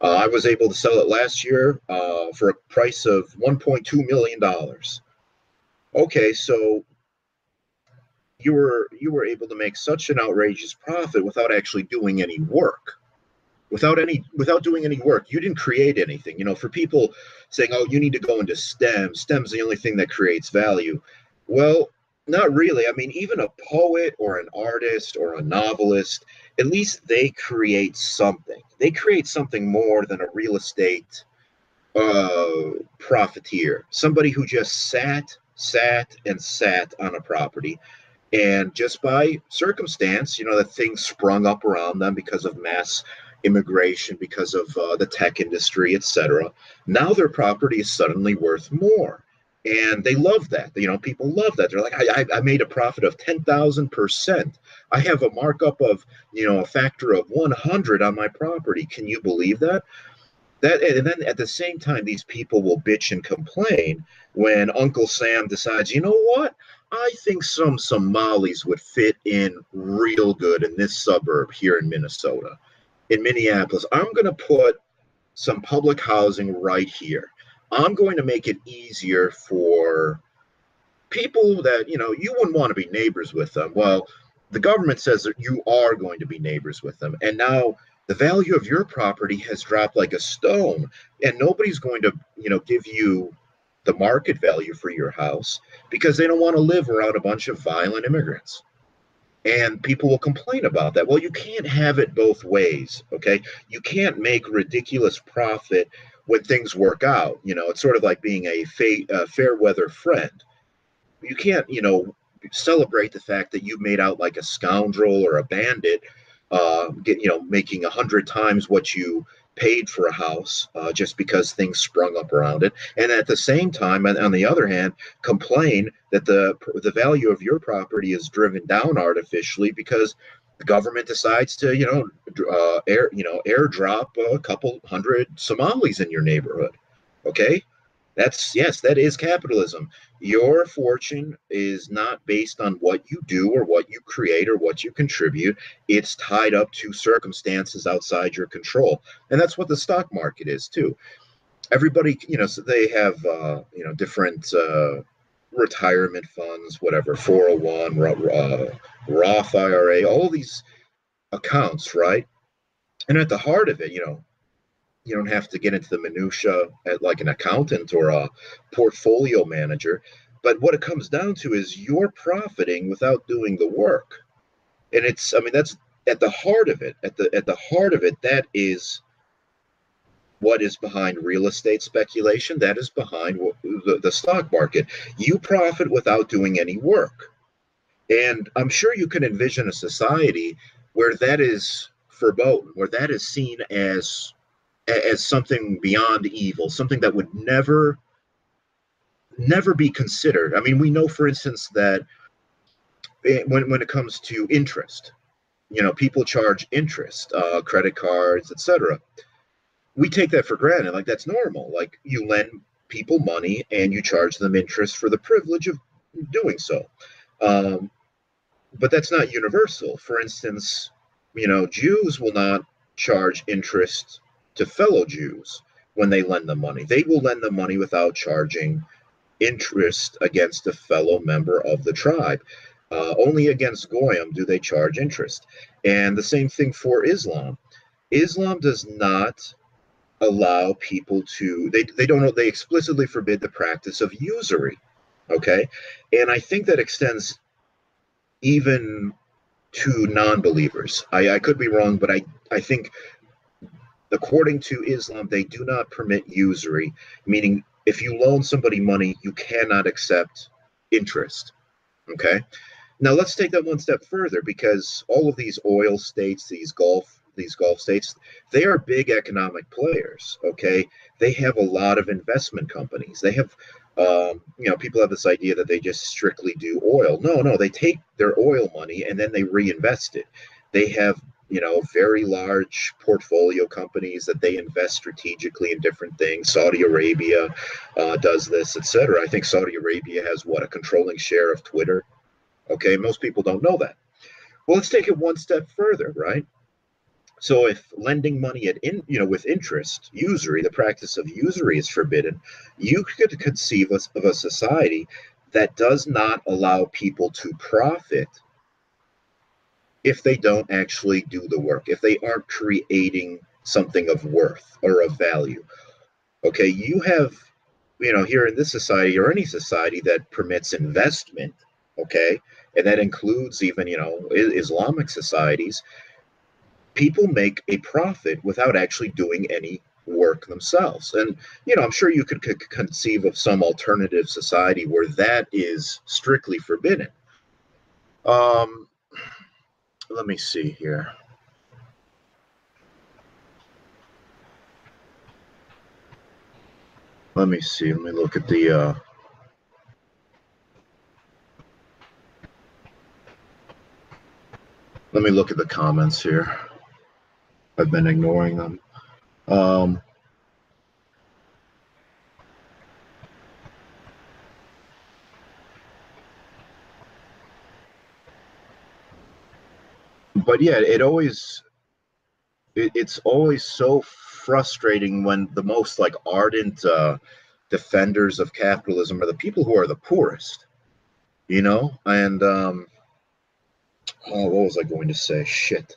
Uh, I was able to sell it last year uh, for a price of 1.2 million dollars. Okay, so you were you were able to make such an outrageous profit without actually doing any work. Without any without doing any work you didn't create anything. You know for people saying oh you need to go into stem. Stem's the only thing that creates value. Well not really. I mean even a poet or an artist or a novelist at least they create something. They create something more than a real estate uh profiteer. Somebody who just sat sat and sat on a property and just by circumstance you know that things sprung up around them because of mass immigration because of uh, the tech industry, etc. Now their property is suddenly worth more. And they love that. You know, people love that. They're like, I, I made a profit of 10,000%. I have a markup of, you know, a factor of 100 on my property. Can you believe that? That, and then at the same time, these people will bitch and complain when Uncle Sam decides, you know what? I think some Somalis would fit in real good in this suburb here in Minnesota in Minneapolis, I'm going to put some public housing right here. I'm going to make it easier for people that, you know, you wouldn't want to be neighbors with them. Well, the government says that you are going to be neighbors with them. And now the value of your property has dropped like a stone and nobody's going to, you know, give you the market value for your house because they don't want to live around a bunch of violent immigrants. And people will complain about that. Well you can't have it both ways okay? You can't make ridiculous profit when things work out you know? It's sort of like being a, fa- fair weather friend. You can't you know celebrate the fact that you made out like a scoundrel or a bandit uh, get you know making a hundred times what you paid for a house uh, just because things sprung up around it, and at the same time, on, on the other hand, complain that the the value of your property is driven down artificially because the government decides to you know uh, air you know airdrop a couple hundred Somalis in your neighborhood. Okay, that's yes, that is capitalism. Your fortune is not based on what you do or what you create or what you contribute. It's tied up to circumstances outside your control. And that's what the stock market is too. Everybody, you know, so they have uh, you know different uh, retirement funds, whatever, 401, uh, Roth IRA, all these accounts, right? And at the heart of it, you know, you don't have to get into the minutia at like an accountant or a portfolio manager but what it comes down to is you're profiting without doing the work. And it's i mean that's at the heart of it. At the at the heart of it that is what is behind real estate speculation. That is behind the, the stock market. You profit without doing any work. And i'm sure you can envision a society where that is verboten where that is seen as as something beyond evil, something that would never never be considered. I mean, we know, for instance, that when when it comes to interest, you know, people charge interest, uh, credit cards, etc. We take that for granted, like that's normal. Like you lend people money and you charge them interest for the privilege of doing so. Um, but that's not universal. For instance, you know, Jews will not charge interest to fellow Jews when they lend them money. They will lend them money without charging interest against a fellow member of the tribe. Uh, only against Goyim do they charge interest. And the same thing for Islam. Islam does not allow people to they, they don't they explicitly forbid the practice of usury okay and i think that extends even to non-believers i, I could be wrong but i i think according to Islam, they do not permit usury, meaning if you loan somebody money, you cannot accept interest. Okay. Now let's take that one step further because all of these oil states, these Gulf, these Gulf states, they are big economic players. Okay. They have a lot of investment companies. They have um, you know, people have this idea that they just strictly do oil. No, no, they take their oil money and then they reinvest it. They have you know very large portfolio companies that they invest strategically in different things. Saudi arabia uh, does this etc i think saudi arabia has what a controlling share of twitter? Okay most people don't know that. Well let's take it one step further right? So if lending money at in you know with interest usury the practice of usury is forbidden you could conceive of a society that does not allow people to profit if they don't actually do the work, if they aren't creating something of worth or of value. Okay, you have, you know, here in this society or any society that permits investment, okay, and that includes even, you know, Islamic societies, people make a profit without actually doing any work themselves. And, you know, I'm sure you could, could conceive of some alternative society where that is strictly forbidden. Um, let me see here. Let me see. Let me look at the. Uh, let me look at the comments here. I've been ignoring them. Um, but yeah, it always it, it's always so frustrating when the most like ardent uh, defenders of capitalism are the people who are the poorest, you know. And um, oh, what was I going to say? Shit.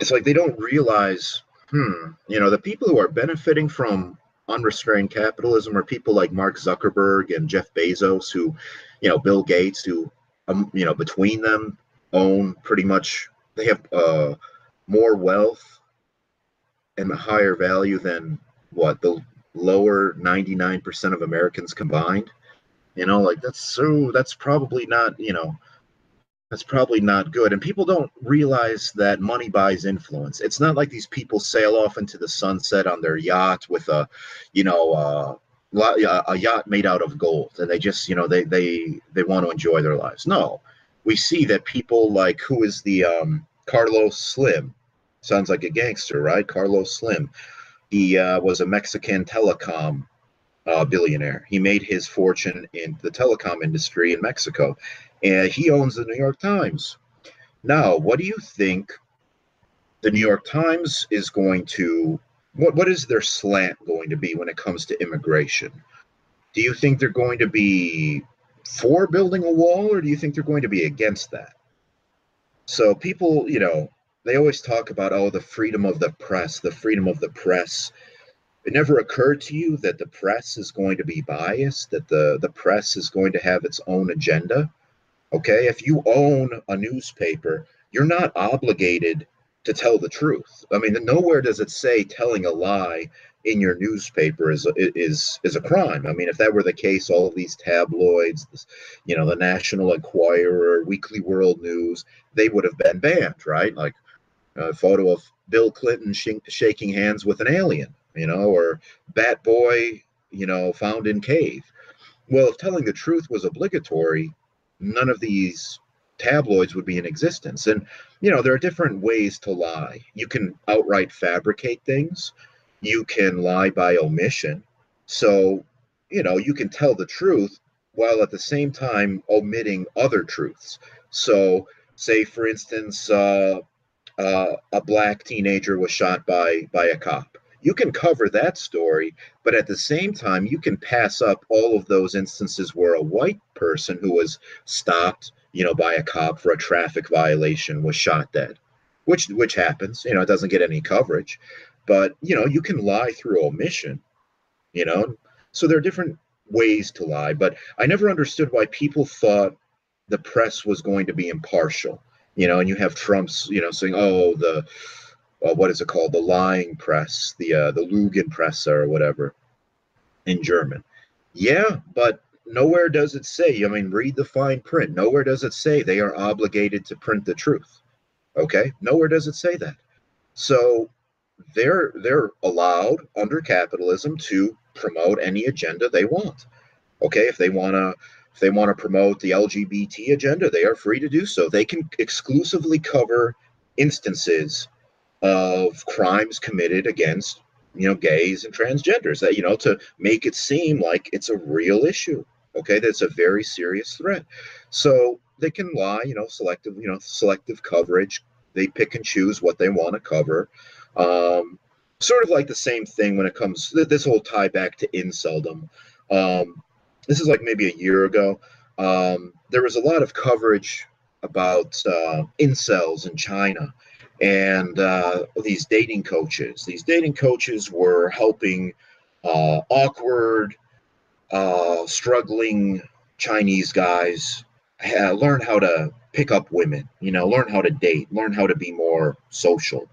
It's like they don't realize, hmm, you know, the people who are benefiting from unrestrained capitalism are people like Mark Zuckerberg and Jeff Bezos, who, you know, Bill Gates, who um, you know, between them own pretty much they have uh, more wealth and a higher value than what the lower 99% of Americans combined. You know, like that's so that's probably not, you know, that's probably not good. And people don't realize that money buys influence. It's not like these people sail off into the sunset on their yacht with a, you know, uh, a yacht made out of gold and they just you know they they they want to enjoy their lives. No we see that people like who is the um carlos slim? Sounds like a gangster right? Carlos slim. He uh, was a mexican telecom uh, billionaire. He made his fortune in the telecom industry in mexico and he owns the new york times. Now what do you think the new york times is going to what what is their slant going to be when it comes to immigration? Do you think they're going to be for building a wall, or do you think they're going to be against that? So people, you know, they always talk about oh the freedom of the press, the freedom of the press. It never occurred to you that the press is going to be biased, that the the press is going to have its own agenda. Okay, if you own a newspaper, you're not obligated to tell the truth. I mean, nowhere does it say telling a lie in your newspaper is is is a crime. I mean, if that were the case, all of these tabloids, you know, the National Enquirer, Weekly World News, they would have been banned, right? Like a photo of Bill Clinton sh- shaking hands with an alien, you know, or Bat Boy, you know, found in cave. Well, if telling the truth was obligatory, none of these tabloids would be in existence. And, you know, there are different ways to lie. You can outright fabricate things, you can lie by omission. So, you know, you can tell the truth while at the same time omitting other truths. So, say, for instance, uh, uh, a black teenager was shot by by a cop. You can cover that story, but at the same time, you can pass up all of those instances where a white person who was stopped you know, by a cop for a traffic violation was shot dead, which which happens. You know, it doesn't get any coverage, but you know, you can lie through omission. You know, so there are different ways to lie, but I never understood why people thought the press was going to be impartial. you know, and you have Trump's, you know, saying, "Oh, the uh, what is it called? The lying press, the uh, the Lügenpresse or whatever in German." Yeah, but nowhere does it say. I mean, read the fine print. Nowhere does it say they are obligated to print the truth. Okay, nowhere does it say that. So they're they're allowed under capitalism to promote any agenda they want. Okay, if they want to if they want to promote the LGBT agenda, they are free to do so. They can exclusively cover instances of crimes committed against you know gays and transgenders that you know to make it seem like it's a real issue okay that's a very serious threat so they can lie you know selective you know selective coverage they pick and choose what they want to cover um, sort of like the same thing when it comes this whole tie back to inceldom um, this is like maybe a year ago. Um, there was a lot of coverage about uh, incels in China and uh, these dating coaches. These dating coaches were helping uh, awkward, uh, struggling Chinese guys learn how to pick up women, you know, learn how to date, learn how to be more social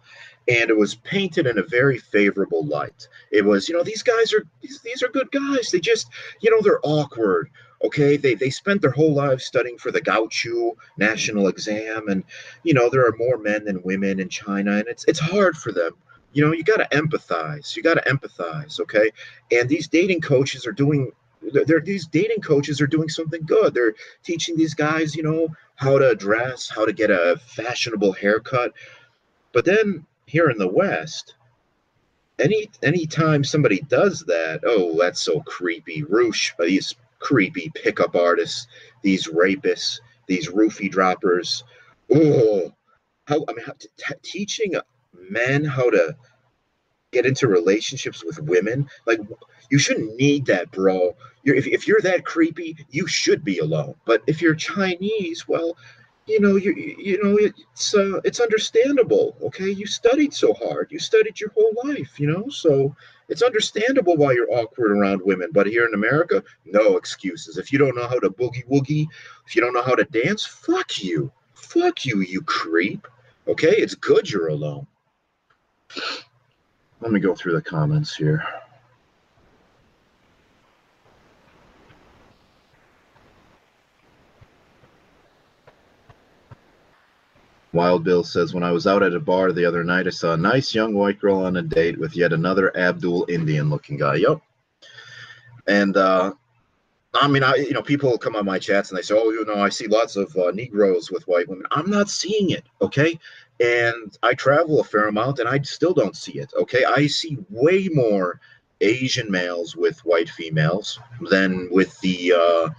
and it was painted in a very favorable light. It was, you know, these guys are these, these are good guys. They just, you know, they're awkward. Okay, they they spent their whole lives studying for the Gaokao national exam, and you know there are more men than women in China, and it's it's hard for them. You know, you got to empathize. You got to empathize. Okay, and these dating coaches are doing. They're, these dating coaches are doing something good. They're teaching these guys, you know, how to dress, how to get a fashionable haircut. But then here in the West, any anytime somebody does that, oh, that's so creepy. Roosh, uh, these creepy pickup artists, these rapists, these roofie droppers. Oh, how I mean, how, t- teaching men how to get into relationships with women, like you shouldn't need that, bro. You're, if, if you're that creepy, you should be alone. But if you're Chinese, well, you know, you you know, it's uh, it's understandable. Okay, you studied so hard, you studied your whole life, you know, so it's understandable why you're awkward around women. But here in America, no excuses. If you don't know how to boogie woogie, if you don't know how to dance, fuck you, fuck you, you creep. Okay, it's good you're alone. Let me go through the comments here. Wild Bill says, When I was out at a bar the other night, I saw a nice young white girl on a date with yet another Abdul Indian looking guy. Yep. And, uh, I mean, I you know, people come on my chats and they say, "Oh, you know, I see lots of uh, Negroes with white women." I'm not seeing it, okay? And I travel a fair amount, and I still don't see it, okay? I see way more Asian males with white females than with the uh,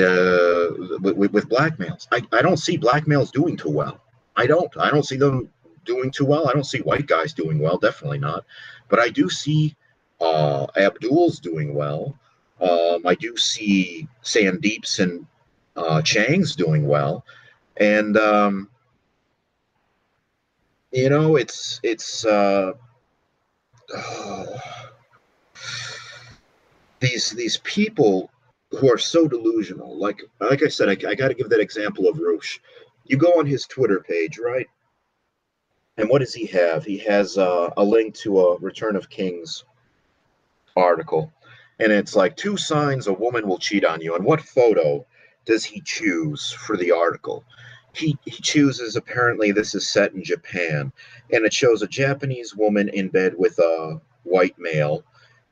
uh, with, with black males. I, I don't see black males doing too well. I don't. I don't see them doing too well. I don't see white guys doing well. Definitely not. But I do see uh, Abdul's doing well. Um, I do see Sandeep's and uh, Chang's doing well, and um, you know it's it's uh, oh, these these people who are so delusional. Like like I said, I, I got to give that example of Roosh you go on his Twitter page, right? And what does he have? He has uh, a link to a Return of Kings article. And it's like two signs a woman will cheat on you. And what photo does he choose for the article? He, he chooses, apparently, this is set in Japan. And it shows a Japanese woman in bed with a white male.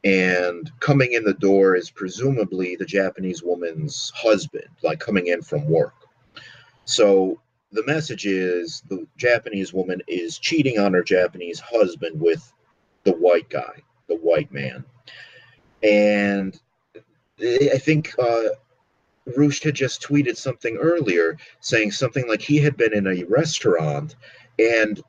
And coming in the door is presumably the Japanese woman's husband, like coming in from work. So the message is the Japanese woman is cheating on her Japanese husband with the white guy, the white man. And I think uh, Roosh had just tweeted something earlier saying something like he had been in a restaurant and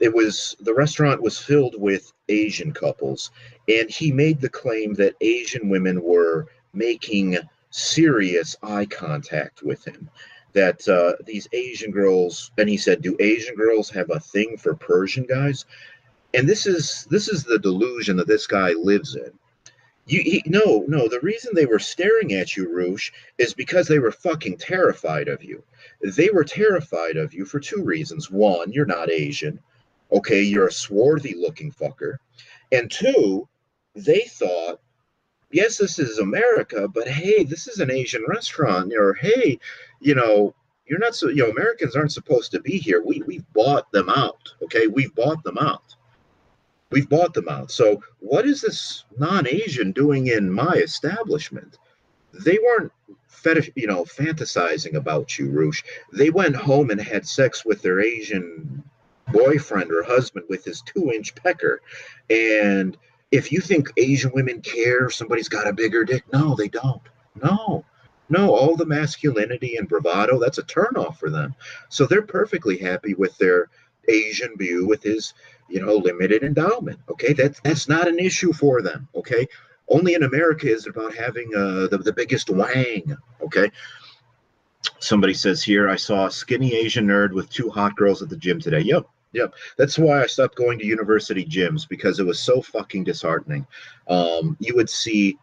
it was the restaurant was filled with Asian couples. And he made the claim that Asian women were making serious eye contact with him that uh, these Asian girls, and he said, "Do Asian girls have a thing for Persian guys?" And this is this is the delusion that this guy lives in. You he, no, no. The reason they were staring at you, Roosh, is because they were fucking terrified of you. They were terrified of you for two reasons. One, you're not Asian. Okay, you're a swarthy looking fucker. And two, they thought, yes, this is America, but hey, this is an Asian restaurant. Or hey, you know, you're not so you know, Americans aren't supposed to be here. We we've bought them out. Okay, we've bought them out. We've bought them out. So what is this non-Asian doing in my establishment? They weren't fetish, you know, fantasizing about you, Roosh. They went home and had sex with their Asian boyfriend or husband with his two-inch pecker. And if you think Asian women care if somebody's got a bigger dick, no, they don't. No. No, all the masculinity and bravado, that's a turnoff for them. So they're perfectly happy with their Asian view with his, you know, limited endowment. Okay, that's that's not an issue for them. Okay, only in America is it about having uh, the the biggest wang. Okay. Somebody says here, I saw a skinny Asian nerd with two hot girls at the gym today. Yep, yep. That's why I stopped going to university gyms because it was so fucking disheartening. Um, you would see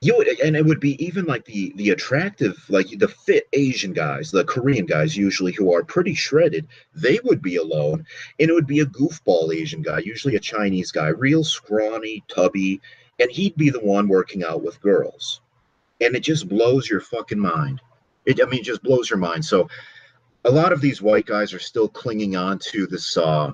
you would and it would be even like the the attractive like the fit asian guys the korean guys usually who are pretty shredded they would be alone and it would be a goofball asian guy usually a chinese guy real scrawny tubby and he'd be the one working out with girls. And it just blows your fucking mind. It i mean it just blows your mind. So a lot of these white guys are still clinging on to this uh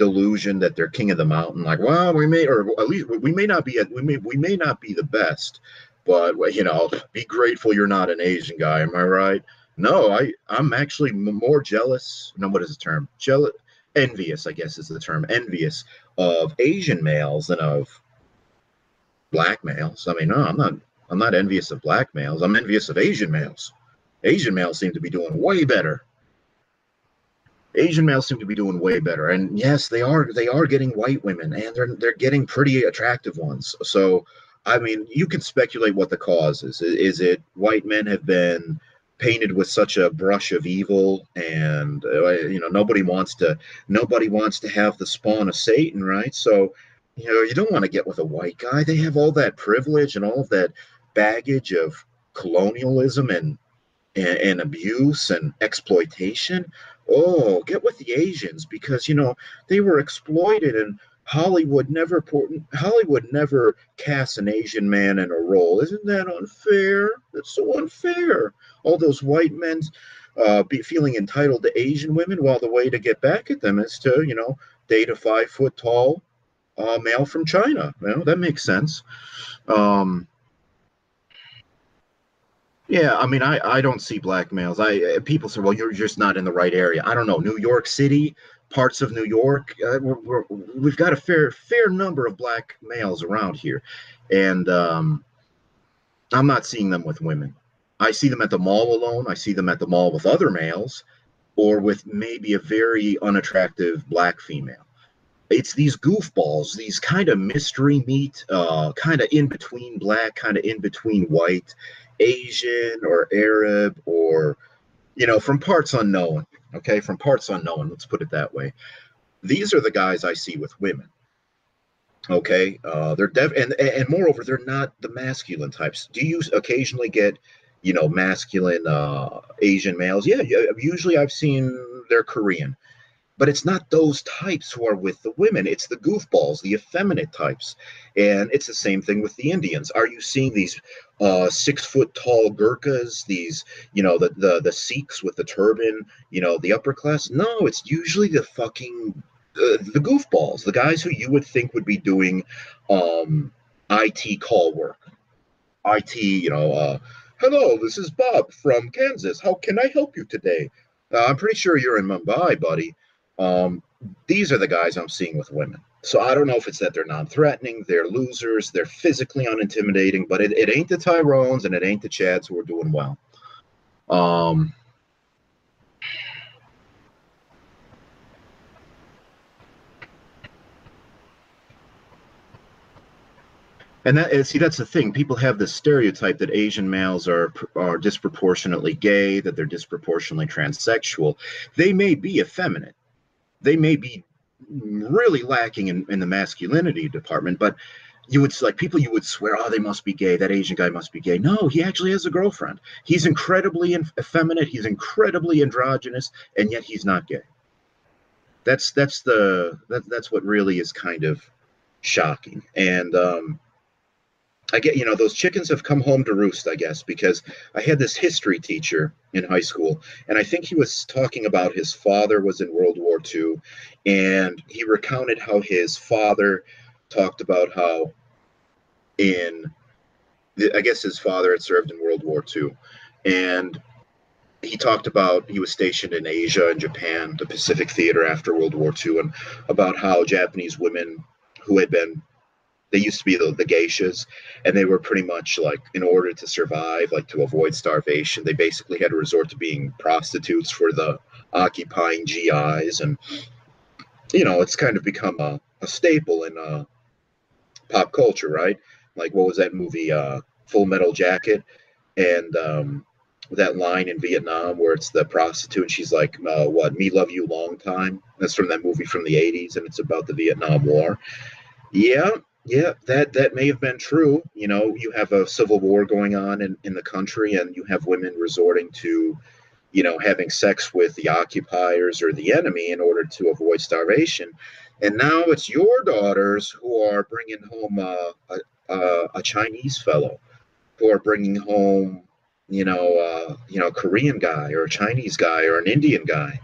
delusion that they're king of the mountain. Like, well, we may, or at least we may not be, at we may, we may not be the best, but you know, be grateful you're not an Asian guy. Am I right? No, I, I'm actually more jealous. No, what is the term? Jealous, envious, I guess is the term. Envious of Asian males than of black males. I mean, no, I'm not. I'm not envious of black males. I'm envious of Asian males. Asian males seem to be doing way better Asian males seem to be doing way better. And yes, they are they are getting white women and they're they're getting pretty attractive ones. So I mean, you can speculate what the cause is. Is it white men have been painted with such a brush of evil and uh, you know nobody wants to nobody wants to have the spawn of Satan, right? So you know, you don't want to get with a white guy. They have all that privilege and all that baggage of colonialism and and, and abuse and exploitation oh, get with the Asians because you know they were exploited and Hollywood never Hollywood never casts an Asian man in a role. Isn't that unfair? That's so unfair. All those white men uh, be feeling entitled to Asian women, while the way to get back at them is to you know date a five foot tall uh, male from China. You know that makes sense. Um, yeah, I mean, I, I don't see black males. I uh, people say, well, you're just not in the right area. I don't know. New York City, parts of New York, uh, we have got a fair fair number of black males around here, and um, I'm not seeing them with women. I see them at the mall alone. I see them at the mall with other males, or with maybe a very unattractive black female. It's these goofballs, these kind of mystery meat, uh, kind of in between black, kind of in between white Asian or Arab or, you know, from parts unknown. Okay, from parts unknown. Let's put it that way. These are the guys I see with women. Okay, uh, they're dev and and moreover, they're not the masculine types. Do you occasionally get, you know, masculine uh, Asian males? Yeah, usually I've seen they're Korean but it's not those types who are with the women. It's the goofballs the effeminate types. And it's the same thing with the indians. Are you seeing these uh, six foot tall gurkhas these you know the, the the sikhs with the turban you know the upper class? No it's usually the fucking uh, the goofballs the guys who you would think would be doing um it call work. It you know uh hello this is bob from kansas. How can i help you today? Uh, i'm pretty sure you're in mumbai buddy um, these are the guys I'm seeing with women. So I don't know if it's that they're non-threatening, they're losers, they're physically unintimidating, but it, it ain't the Tyrones and it ain't the Chads who are doing well. Um, and that see that's the thing people have this stereotype that asian males are are disproportionately gay that they're disproportionately transsexual they may be effeminate they may be really lacking in, in the masculinity department, but you would like people you would swear, oh, they must be gay. That Asian guy must be gay. No, he actually has a girlfriend. He's incredibly effeminate. He's incredibly androgynous, and yet he's not gay. That's that's the that, that's what really is kind of shocking. And um, I get you know those chickens have come home to roost. I guess because I had this history teacher in high school, and I think he was talking about his father was in World War II, and he recounted how his father talked about how in I guess his father had served in World War II, and he talked about he was stationed in Asia and Japan, the Pacific Theater after World War II, and about how Japanese women who had been they used to be the, the geishas and they were pretty much like in order to survive like to avoid starvation they basically had to resort to being prostitutes for the occupying gis and you know it's kind of become a, a staple in uh, pop culture right like what was that movie uh, Full Metal Jacket, and um, that line in Vietnam where it's the prostitute and she's like, uh, "What? Me love you long time." That's from that movie from the '80s, and it's about the Vietnam War. Yeah, yeah, that that may have been true. You know, you have a civil war going on in, in the country, and you have women resorting to, you know, having sex with the occupiers or the enemy in order to avoid starvation. And now it's your daughters who are bringing home a, uh, a Chinese fellow who are bringing home, you know, uh, you know, a Korean guy or a Chinese guy or an Indian guy,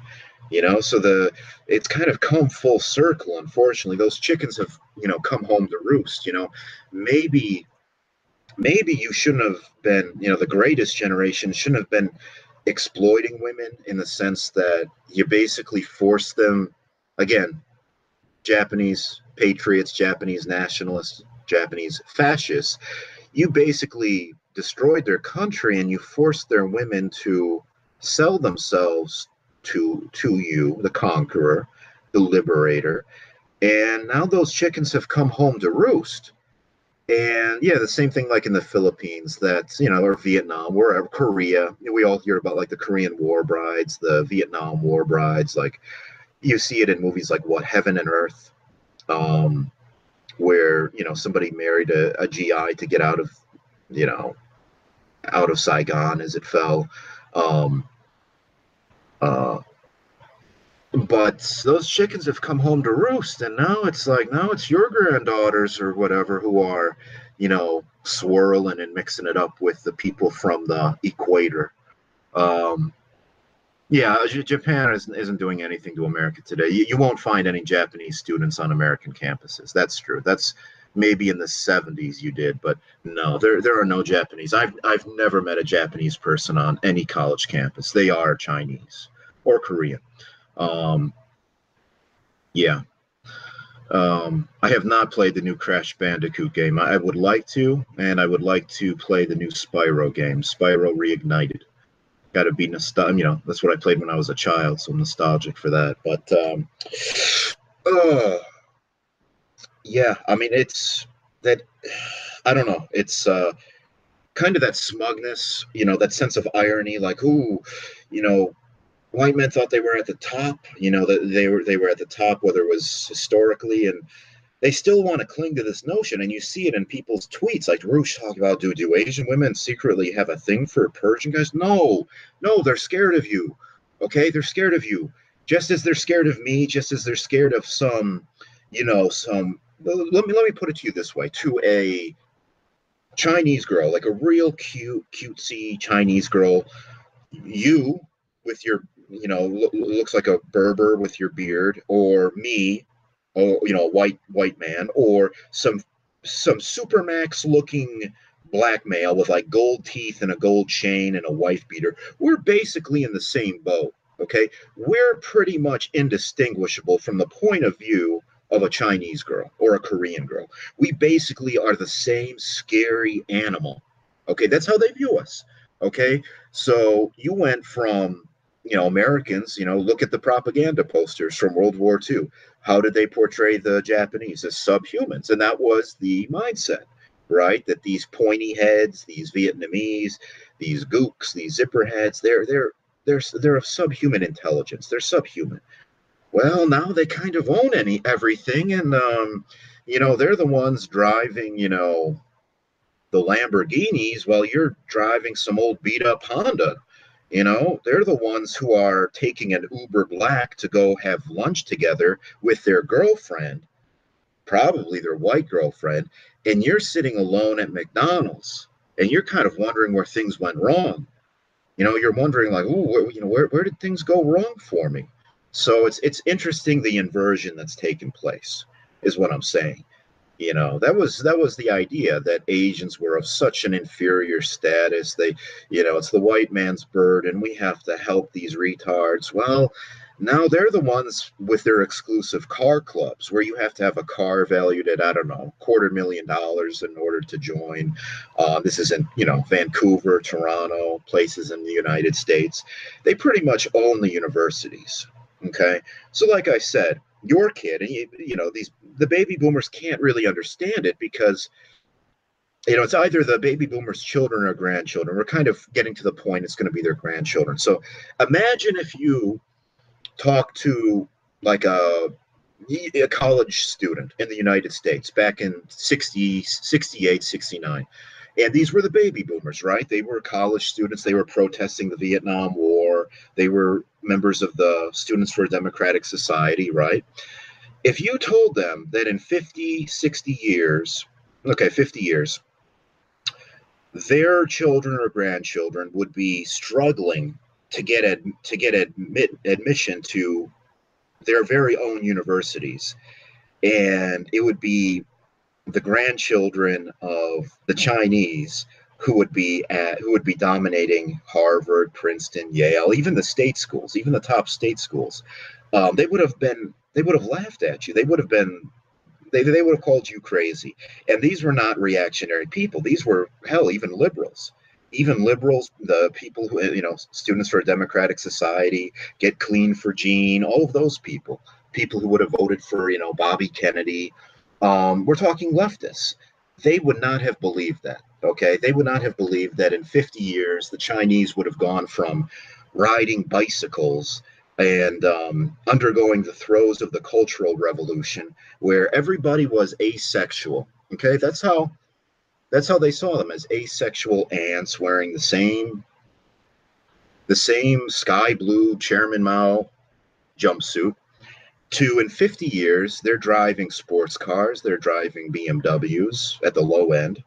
you know. So the it's kind of come full circle. Unfortunately, those chickens have you know come home to roost. You know, maybe maybe you shouldn't have been, you know, the greatest generation shouldn't have been exploiting women in the sense that you basically force them again japanese patriots japanese nationalists Japanese fascists, you basically destroyed their country and you forced their women to sell themselves to to you, the conqueror, the liberator. And now those chickens have come home to roost. And yeah, the same thing like in the Philippines, that you know, or Vietnam, wherever Korea. We all hear about like the Korean War brides, the Vietnam War brides. Like you see it in movies like What Heaven and Earth. Um, where you know somebody married a, a GI to get out of you know out of Saigon as it fell. Um, uh, but those chickens have come home to roost, and now it's like now it's your granddaughters or whatever who are, you know, swirling and mixing it up with the people from the equator. Um, yeah, Japan isn't, doing anything to America today. You, you won't find any Japanese students on American campuses. That's true. That's maybe in the 70s you did, but no, there there are no Japanese. I've I've never met a Japanese person on any college campus. They are Chinese or Korean. Um, yeah. Um, I have not played the new Crash Bandicoot game. I would like to, and I would like to play the new Spyro game, Spyro Reignited got to be nostalgic. You know, that's what I played when I was a child, so I'm nostalgic for that. But um, uh, yeah, I mean, it's that. I don't know. It's uh, kind of that smugness, you know, that sense of irony, like, ooh, you know, white men thought they were at the top. You know, that they were they were at the top, whether it was historically and they still want to cling to this notion, and you see it in people's tweets. Like Roosh talking about, do do Asian women secretly have a thing for Persian guys? No, no, they're scared of you. Okay, they're scared of you, just as they're scared of me, just as they're scared of some, you know, some. Let me let me put it to you this way: to a Chinese girl, like a real cute, cutesy Chinese girl, you with your, you know, lo- looks like a Berber with your beard, or me or you know, a white white man, or some some supermax looking black male with like gold teeth and a gold chain and a wife beater. We're basically in the same boat. Okay, we're pretty much indistinguishable from the point of view of a Chinese girl or a Korean girl. We basically are the same scary animal. Okay, that's how they view us. Okay, so you went from you know Americans, you know, look at the propaganda posters from World War II how did they portray the Japanese as subhumans? And that was the mindset, right? That these pointy heads, these Vietnamese, these gooks, these zipper heads, they're they're they're they're of subhuman intelligence. They're subhuman. Well, now they kind of own any everything, and um, you know, they're the ones driving, you know, the Lamborghinis while you're driving some old beat up Honda. You know, they're the ones who are taking an Uber Black to go have lunch together with their girlfriend, probably their white girlfriend, and you're sitting alone at McDonald's and you're kind of wondering where things went wrong. You know, you're wondering like, oh, you know, where, where did things go wrong for me? So it's it's interesting the inversion that's taken place is what I'm saying. You know, that was that was the idea that Asians were of such an inferior status. They, you know, it's the white man's burden. We have to help these retards. Well, now they're the ones with their exclusive car clubs where you have to have a car valued at, I don't know, quarter million dollars in order to join. Uh, this is in, you know, Vancouver, Toronto, places in the United States. They pretty much own the universities. Okay. So, like I said, your kid, and you, you know, these, the baby boomers can't really understand it because you know, it's either the baby boomers' children or grandchildren. We're kind of getting to the point it's going to be their grandchildren. So imagine if you talk to like a a college student in the United States back in 60, 68, 69. And these were the baby boomers, right? They were college students. They were protesting the Vietnam War. They were members of the Students for a Democratic Society, right? If you told them that in 50, 60 years, okay, 50 years, their children or grandchildren would be struggling to get ad, to get admit, admission to their very own universities, and it would be the grandchildren of the Chinese who would be at, who would be dominating Harvard, Princeton, Yale, even the state schools, even the top state schools. Um, they would have been they would have laughed at you. They would have been they, they would have called you crazy. And these were not reactionary people. These were hell, even liberals even liberals, the people who, you know, Students for a Democratic Society, Get Clean for Gene, all of those people, people who would have voted for, you know, Bobby Kennedy. Um, we're talking leftists. They would not have believed that. Okay. They would not have believed that in 50 years, the Chinese would have gone from riding bicycles and um, undergoing the throes of the Cultural Revolution, where everybody was asexual. Okay. That's how that's how they saw them as asexual ants wearing the same the same sky blue Chairman Mao jumpsuit. To in 50 years, they're driving sports cars, they're driving BMWs at the low end,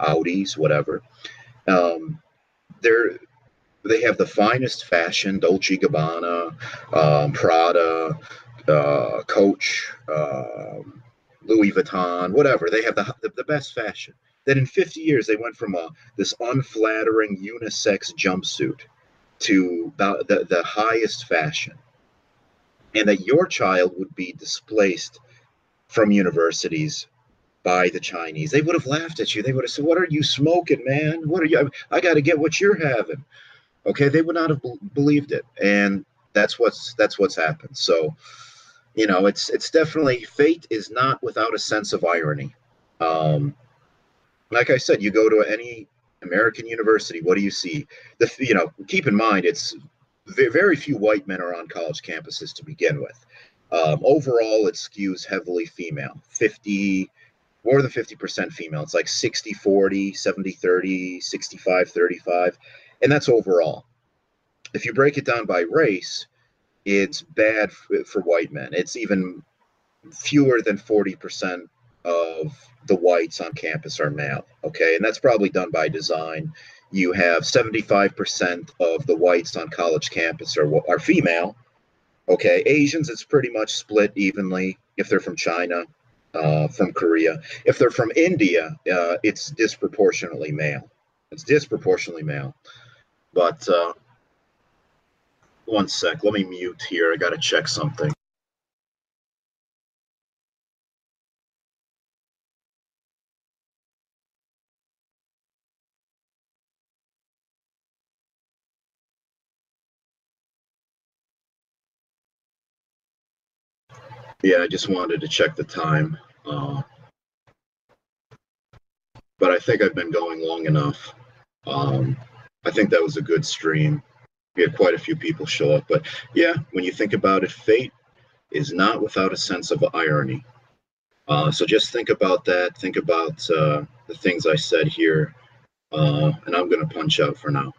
Audis, whatever. Um, they're they have the finest fashion, Dolce Gabbana, um, Prada, uh, Coach, uh, Louis Vuitton, whatever. They have the, the, the best fashion that in 50 years they went from a, this unflattering unisex jumpsuit to the, the highest fashion and that your child would be displaced from universities by the Chinese. They would have laughed at you. They would have said, "What are you smoking, man? What are you? I got to get what you're having." Okay, they would not have believed it, and that's what's that's what's happened. So, you know, it's it's definitely fate is not without a sense of irony. Um, like I said, you go to any American university, what do you see? The you know, keep in mind it's very few white men are on college campuses to begin with. Um, overall, it skews heavily female, 50, more than 50% female. It's like 60 40, 70 30, 65 35, and that's overall. If you break it down by race, it's bad for, white men. It's even fewer than 40% of the whites on campus are male. Okay. And that's probably done by design. You have 75% of the whites on college campus are, are female. Okay. Asians, it's pretty much split evenly if they're from China, uh, from Korea. If they're from India, uh, it's disproportionately male. It's disproportionately male. But uh, one sec, let me mute here. I got to check something. Yeah, I just wanted to check the time. Uh, but I think I've been going long enough. Um, I think that was a good stream. We had quite a few people show up. But yeah, when you think about it, fate is not without a sense of irony. Uh, so just think about that. Think about uh, the things I said here. Uh, and I'm going to punch out for now.